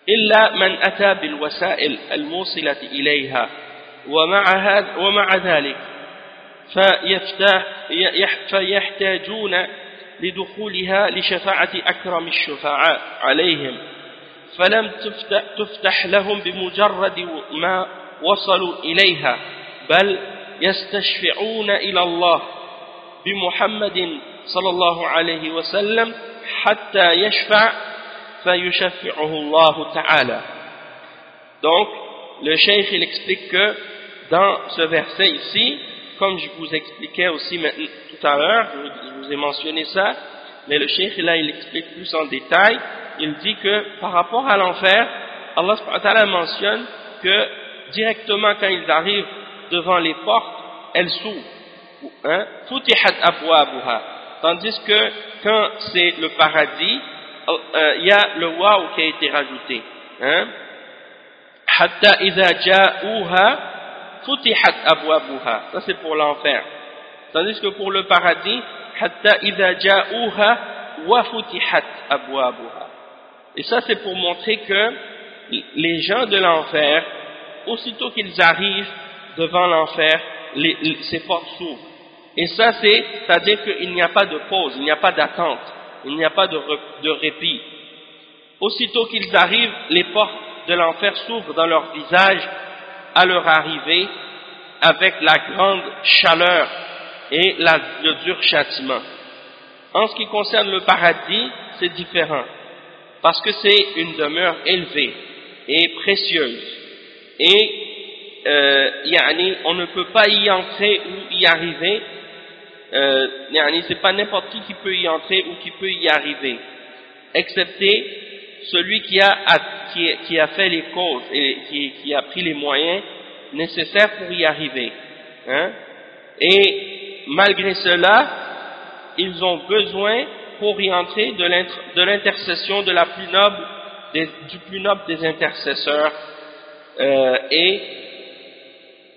إلا من أتى بالوسائل الموصلة إليها. ومع, هذا ومع ذلك فيحتاجون لدخولها لشفاعة أكرم الشفعاء عليهم. فلم تفتح لهم بمجرد ما وصلوا إليها بل يستشفعون إلى الله بمحمد صلى الله عليه وسلم حتى يشفع donc le cheikh il explique que dans ce verset ici comme je vous expliquais aussi tout à l'heure je vous ai mentionné ça mais le cheikh là il explique plus en détail il dit que par rapport à l'enfer Allah mentionne que directement quand ils arrivent devant les portes elles s'ouvrent hein, tandis que quand c'est le paradis il oh, euh, y a le waouh qui a été rajouté. Hein? Ça c'est pour l'enfer. Tandis que pour le paradis. Et ça c'est pour montrer que les gens de l'enfer, aussitôt qu'ils arrivent devant l'enfer, ces portes s'ouvrent. Et ça c'est, c'est-à-dire qu'il n'y a pas de pause, il n'y a pas d'attente il n'y a pas de, répit. Aussitôt qu'ils arrivent, les portes de l'enfer s'ouvrent dans leur visage à leur arrivée avec la grande chaleur et le dur châtiment. En ce qui concerne le paradis, c'est différent, parce que c'est une demeure élevée et précieuse. Et euh, on ne peut pas y entrer ou y arriver euh, c'est pas n'importe qui qui peut y entrer ou qui peut y arriver, excepté celui qui a, qui, a fait les causes et qui, qui, a pris les moyens nécessaires pour y arriver. Hein. Et malgré cela, ils ont besoin pour y entrer de l'intercession de la plus noble du plus noble des intercesseurs euh, et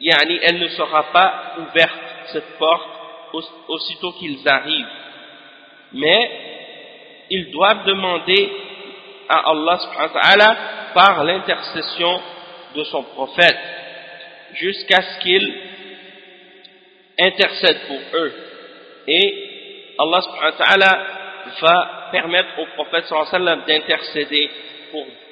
yani, elle ne sera pas ouverte cette porte aussitôt qu'ils arrivent. Mais ils doivent demander à Allah subhanahu wa ta'ala par l'intercession de son prophète jusqu'à ce qu'il intercède pour eux. Et Allah subhanahu wa ta'ala va permettre au prophète sallallahu d'intercéder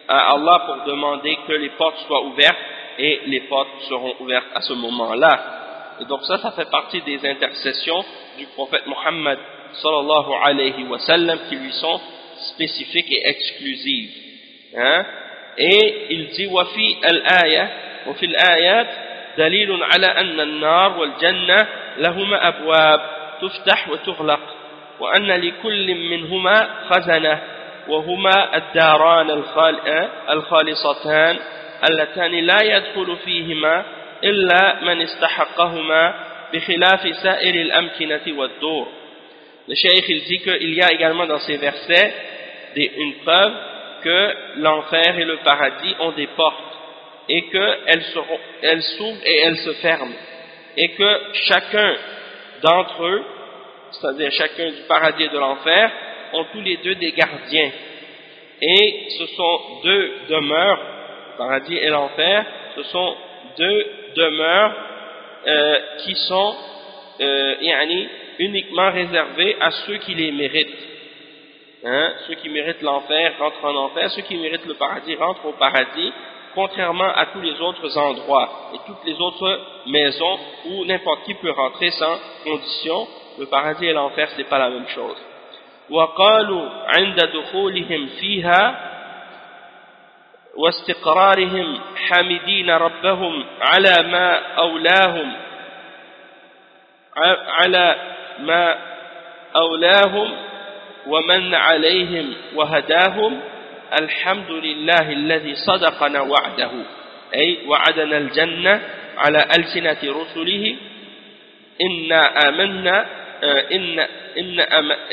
à Allah pour demander que les portes soient ouvertes et les portes seront ouvertes à ce moment-là. Et donc ça, ça fait partie des intercessions du prophète Mohammed sallallahu alayhi wa sallam qui lui sont spécifiques et exclusives. Hein? Et il dit وفي الآية وفي الآيات دليل على أن النار والجنة لهما أبواب تفتح وتغلق وأن لكل منهما خزنة وهما الداران الخالصتان اللتان لا يدخل فيهما إلا من استحقهما بخلاف سائر الأمكنة والدور Le cheikh il dit qu'il y a également dans ces versets des, une preuve que l'enfer et le paradis ont des portes et qu'elles s'ouvrent et elles se ferment et que chacun d'entre eux, c'est-à-dire chacun du paradis et de l'enfer, ont tous les deux des gardiens. Et ce sont deux demeures, le paradis et l'enfer, ce sont deux demeures euh, qui sont euh, uniquement réservées à ceux qui les méritent. Hein, ceux qui méritent l'enfer rentrent en enfer, ceux qui méritent le paradis rentrent au paradis, contrairement à tous les autres endroits et toutes les autres maisons où n'importe qui peut rentrer sans condition. Le paradis et l'enfer, ce n'est pas la même chose. وقالوا عند دخولهم فيها واستقرارهم حامدين ربهم على ما أولاهم على ما أولاهم ومن عليهم وهداهم. الحمد لله الذي صدقنا وعده أي وعدنا الجنة على ألسنة رسله. إنا آمنا إن, إن,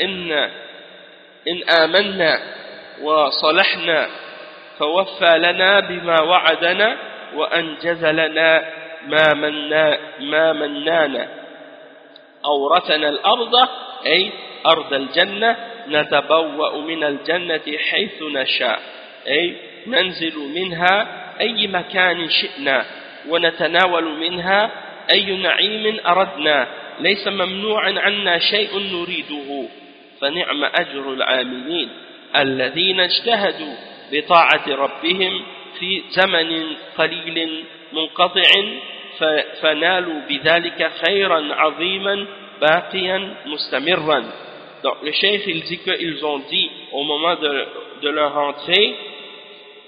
إن إن آمنا وصلحنا فوفى لنا بما وعدنا وأنجز لنا ما, منا ما منانا. أورثنا الأرض أي أرض الجنة نتبوأ من الجنة حيث نشاء. أي ننزل منها أي مكان شئنا ونتناول منها أي نعيم أردنا. ليس ممنوعا عنا شيء نريده فنعم أجر العاملين. الذين اجتهدوا بطاعة ربهم في زمن قليل منقطع فنالوا بذلك خيرا عظيما باقيا مستمرا Donc le chef il dit qu'ils ont dit au moment de, de leur entrée,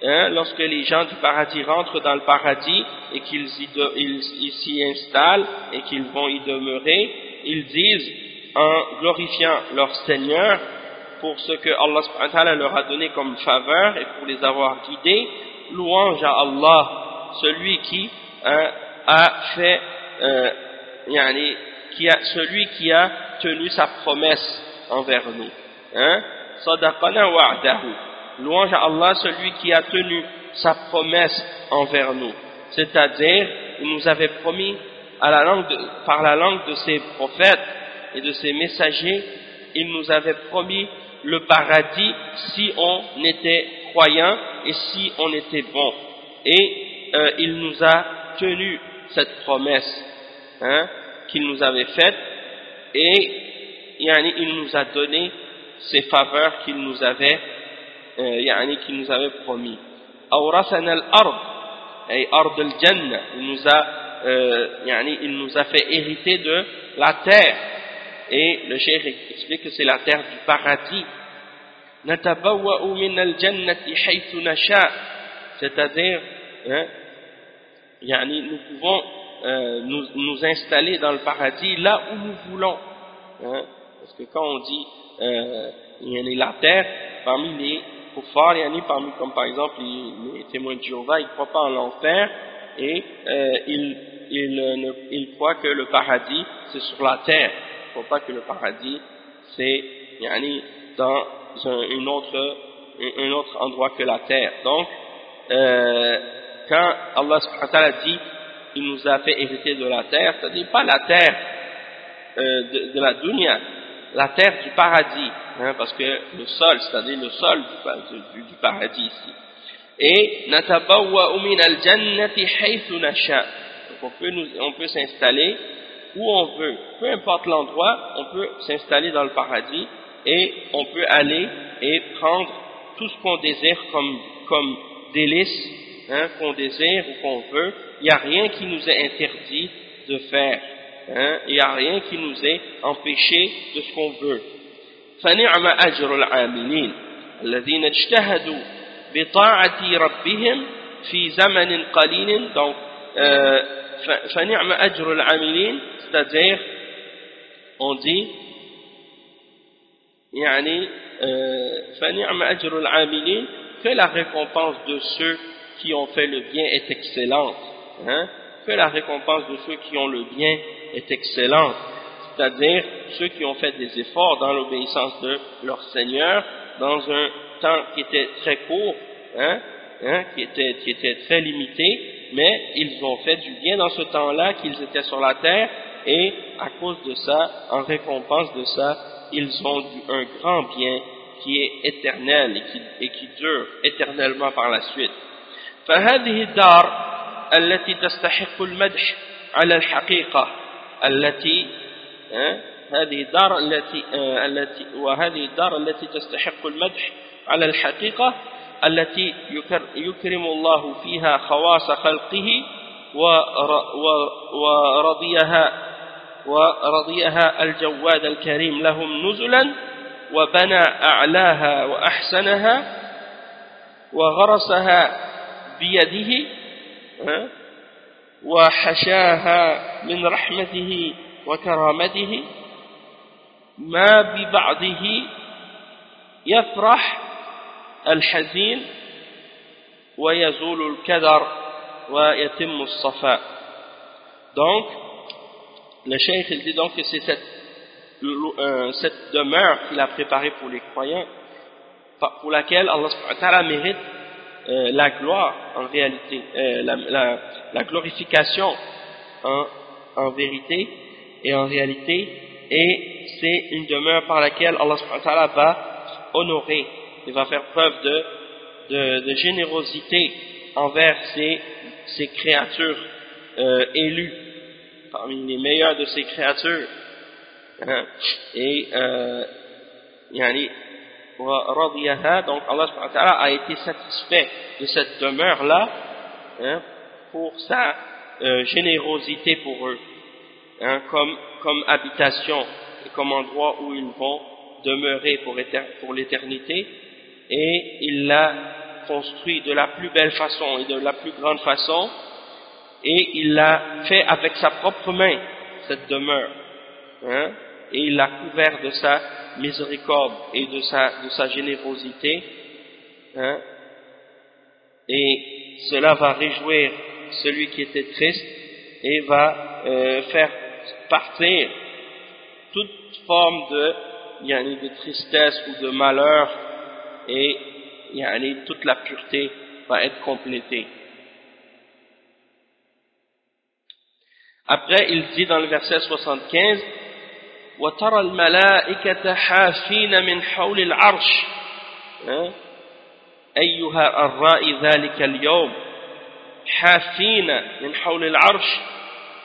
hein, lorsque les gens du paradis rentrent dans le paradis et qu'ils s'y installent et qu'ils vont y demeurer, ils disent en glorifiant leur Seigneur pour ce que Allah leur a donné comme faveur et pour les avoir guidés, louange à Allah, celui qui hein, a fait, euh, qui a, celui qui a tenu sa promesse envers nous. Hein? Louange à Allah, celui qui a tenu sa promesse envers nous. C'est-à-dire, il nous avait promis par la langue de ses prophètes et de ses messagers, il nous avait promis le paradis si on était croyant et si on était bon. Et euh, il nous a tenu cette promesse hein, qu'il nous avait faite et il nous a donné ces faveurs qu'il nous avait euh, qu'il nous avait promis. il nous a euh, il nous a fait hériter de la terre et le cheikh explique que c'est la terre du paradis. C'est-à-dire hein, nous pouvons euh, nous, installer dans le paradis là où nous voulons. Hein, parce que quand on dit euh, il y a la terre parmi les kuffars, il y en a parmi comme par exemple les, témoins de Jéhovah ils ne croient pas en l'enfer et euh, ils il, il croit que le paradis, c'est sur la terre. Croit pas que le paradis, c'est dans un, une autre, un autre endroit que la terre. Donc, euh, quand Allah subhanahu wa ta'ala dit il nous a fait hériter de la terre, c'est-à-dire pas la terre euh, de, la dunya, la terre du paradis, hein, parce que le sol, c'est-à-dire le sol du, paradis ici. Et natabawwa'u min al-jannati haythu nasha. On peut on peut s'installer où on veut, peu importe l'endroit, on peut s'installer dans le paradis et on peut aller et prendre tout ce qu'on désire comme, comme délice, hein, qu'on désire ou qu'on veut. Il n'y a rien qui nous est interdit de faire. Hein, il n'y a rien qui nous est empêché de ce qu'on veut. فنعم أجر العاملين الذين اجتهدوا بطاعة ربهم في زمن قليل donc euh, فنعم أجر العاملين c'est-à-dire, on dit, euh, que la récompense de ceux qui ont fait le bien est excellente. Hein? Que la récompense de ceux qui ont le bien est excellente. C'est-à-dire, ceux qui ont fait des efforts dans l'obéissance de leur Seigneur, dans un temps qui était très court, hein? Hein? Qui, était, qui était très limité, mais ils ont fait du bien dans ce temps-là qu'ils étaient sur la terre et à cause de ça, en récompense de ça, ils ont eu un grand bien qui est éternel et qui, et qui dure éternellement par la suite. فهذه الدار التي تستحق المدح على الحقيقة التي هذه الدار التي التي وهذه الدار التي تستحق المدح على الحقيقة التي يكرم الله فيها خواص خلقه ورضيها ورضيها الجواد الكريم لهم نزلا وبنى أعلاها وأحسنها وغرسها بيده وحشاها من رحمته وكرامته. ما ببعضه يفرح الحزين ويزول الكدر ويتم الصفاء donc Le cheikh il dit donc que c'est cette, euh, cette demeure qu'il a préparée pour les croyants, pour laquelle Allah mérite euh, la gloire en réalité, euh, la, la, la, glorification en, en, vérité et en réalité, et c'est une demeure par laquelle Allah va honorer et va faire preuve de, de, de générosité envers ses, ses créatures euh, élues parmi les meilleurs de ses créatures. Et, euh, yani, donc Allah a été satisfait de cette demeure-là hein, pour sa euh, générosité pour eux, hein, comme, comme habitation et comme endroit où ils vont demeurer pour l'éternité et il l'a construit de la plus belle façon et de la plus grande façon. Et il l'a fait avec sa propre main, cette demeure, hein, et il l'a couvert de sa miséricorde et de sa, de sa générosité, hein, et cela va réjouir celui qui était triste et va euh, faire partir toute forme de, de tristesse ou de malheur et yani, toute la pureté va être complétée. Après, il dit dans le verset 75, وترى الملائكة حافين من حول العرش أيها الرائي ذلك اليوم حافين من حول العرش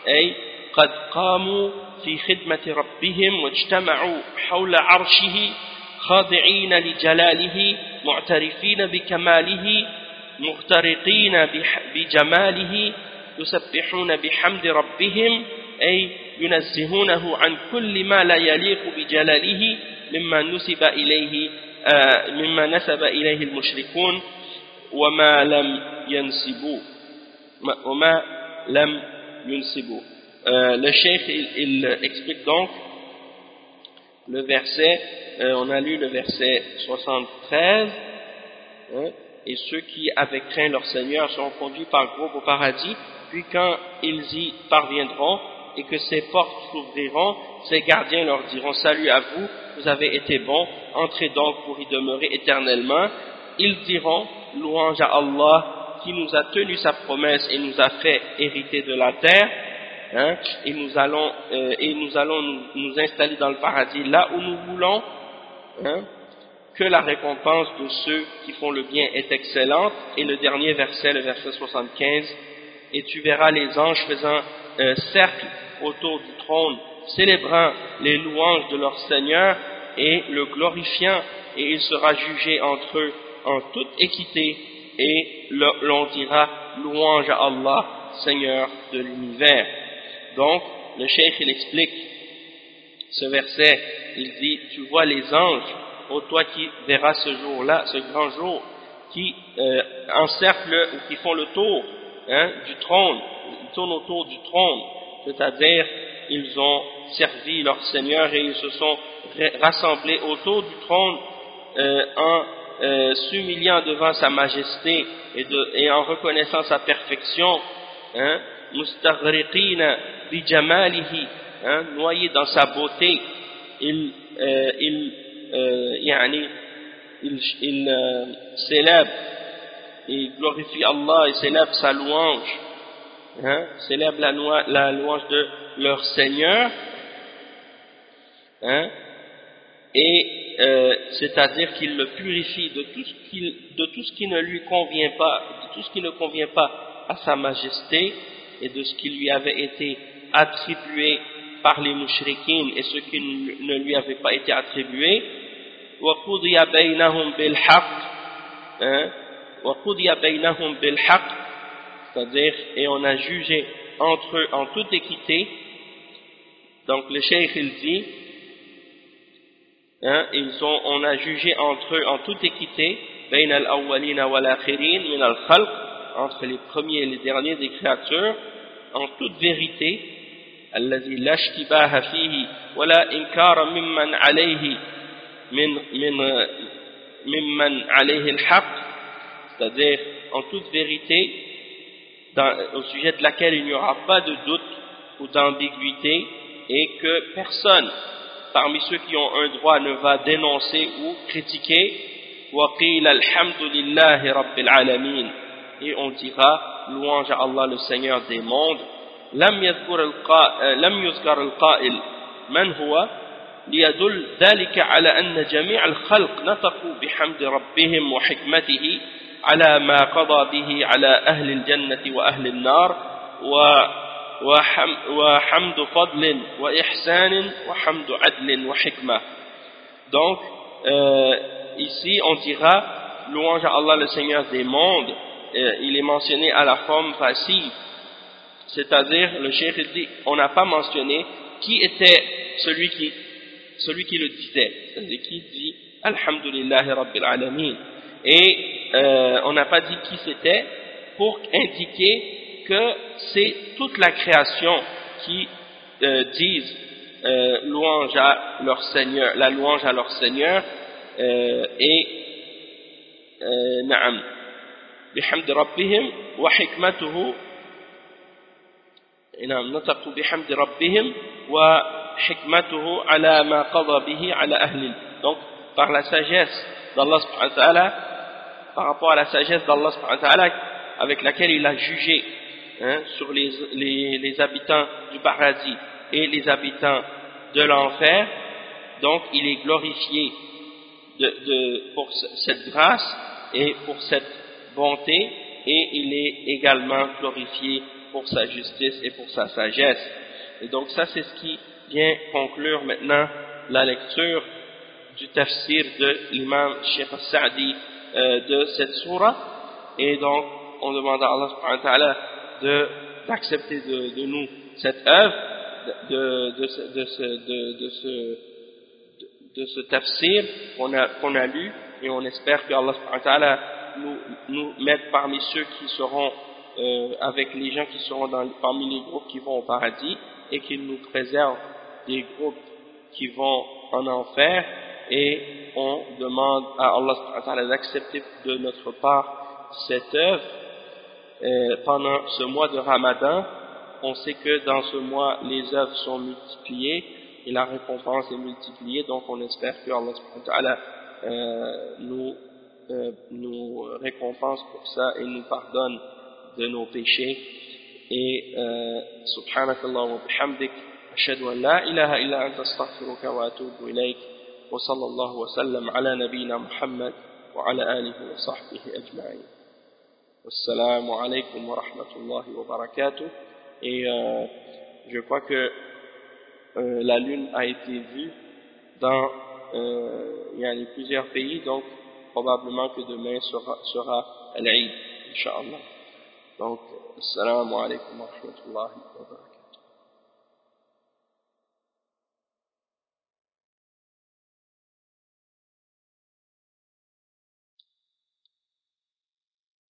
أي قد قاموا في خدمة ربهم واجتمعوا حول عرشه خاضعين لجلاله معترفين بكماله مغترقين بجماله يسبحون بحمد ربهم أي ينزهونه عن كل ما لا يليق بجلاله مما نسب إليه آه مما نسب إليه المشركون وما لم ينسبوا وما لم ينسبوا. euh, le cheikh il, explique donc le verset euh, on a lu le verset 73 hein, et ceux qui avaient craint leur Seigneur seront conduits par groupe au paradis puis quand ils y parviendront et que ces portes s'ouvriront, ces gardiens leur diront salut à vous, vous avez été bons, entrez donc pour y demeurer éternellement. Ils diront louange à Allah qui nous a tenu sa promesse et nous a fait hériter de la terre, hein, et nous allons, euh, et nous, allons nous, installer dans le paradis là où nous voulons, hein, que la récompense de ceux qui font le bien est excellente. Et le dernier verset, le verset 75, et tu verras les anges faisant un cercle autour du trône, célébrant les louanges de leur Seigneur et le glorifiant, et il sera jugé entre eux en toute équité, et l'on dira louange à Allah, Seigneur de l'univers. Donc, le cheikh il explique ce verset, il dit, tu vois les anges, ô toi qui verras ce jour-là, ce grand jour, qui euh, encerclent ou qui font le tour hein, du trône, ils tournent autour du trône, c'est-à-dire ils ont servi leur Seigneur et ils se sont rassemblés autour du trône euh, en euh, s'humiliant devant sa majesté et, en reconnaissant sa perfection, hein, bijamalihi, hein, noyés dans sa beauté, il, euh, il, euh, il euh, célèbre, il glorifie Allah et célèbre sa louange, hein, célèbre la, louange de leur Seigneur, hein, et euh, c'est-à-dire qu'il le purifie de tout, ce qui, de tout ce qui ne lui convient pas, de tout ce qui ne convient pas à sa majesté et de ce qui lui avait été attribué par les mouchriquines et ce qui ne lui avait pas été attribué. وَقُضِيَ بَيْنَهُمْ بِالْحَقِّ وَقُضِيَ بَيْنَهُمْ بِالْحَقِّ c'est-à-dire, et on a jugé entre eux en toute équité. Donc le cheikh il dit, hein, ils ont, on a jugé entre eux en toute équité, entre les premiers et les derniers des créatures, en toute vérité, الذي لا اشتباه فيه ولا إنكار ممن عليه من من ممن عليه الحق c'est-à-dire en toute vérité dans, au sujet de laquelle il n'y aura pas de doute ou d'ambiguïté et que personne parmi ceux qui ont un droit ne va dénoncer ou critiquer et on dira louange à Allah le Seigneur des mondes. لم يذكر القائل لم يذكر القائل من هو ليدل ذلك على أن جميع الخلق نطقوا بحمد ربهم وحكمته على ما قضى به على أهل الجنة وأهل النار وحمد فضل وإحسان وحمد عدل وحكمة donc euh, ici on dira louange à Allah le Seigneur des mondes. Il est mentionné à la forme passive. C'est-à-dire le cheikh dit on n'a pas mentionné qui était celui qui celui qui le disait. C'est-à-dire qui dit Alhamdulillah Rabbil Alamin et euh, on n'a pas dit qui c'était pour indiquer que c'est toute la création qui euh, disent euh, louange à leur Seigneur, la louange à leur Seigneur et euh, بحمد ربهم وحكمته نعم نطقوا بحمد ربهم وحكمته على ما قضى به على أهل donc par la sagesse d'Allah subhanahu wa ta'ala par rapport à la sagesse d'Allah subhanahu wa ta'ala avec laquelle il a jugé hein, sur les, les, les, habitants du paradis et les habitants de l'enfer, donc il est glorifié de, de, pour cette grâce et pour cette bonté, et il est également glorifié pour sa justice et pour sa sagesse. Et donc ça c'est ce qui vient conclure maintenant la lecture du tafsir de l'imam Sheikh Sa'di euh, de cette surah. Et donc on demande à Allah subhanahu wa ta'ala d'accepter de, nous cette œuvre de, de, ce, de, ce, tafsir qu'on a, qu'on a lu et on espère que Allah nous, nous mette parmi ceux qui seront euh, avec les gens qui seront parmi les groupes qui vont au paradis et qu'il nous préserve des groupes qui vont en enfer et on demande à Allah d'accepter de notre part cette œuvre. Euh, pendant ce mois de Ramadan, on sait que dans ce mois, les œuvres sont multipliées et la récompense est multipliée, donc on espère que Allah euh, nous, euh, nous récompense pour ça et nous pardonne de nos péchés. Et euh, subhanakallah wa bihamdik, ashhadu an la ilaha illa anta astaghfiruka wa atubu ilayk, wa sallallahu wa sallam ala nabiyyina Muhammad wa ala alihi wa sahbihi ajma'in. Wassalamu alaikum wa rahmatullahi wa barakatuh. Et euh, je crois que euh, la lune a été vue dans euh, il y a plusieurs pays, donc probablement que demain sera, sera l'Aïd, Inch'Allah. Donc, assalamu alaikum wa rahmatullahi wa barakatuh.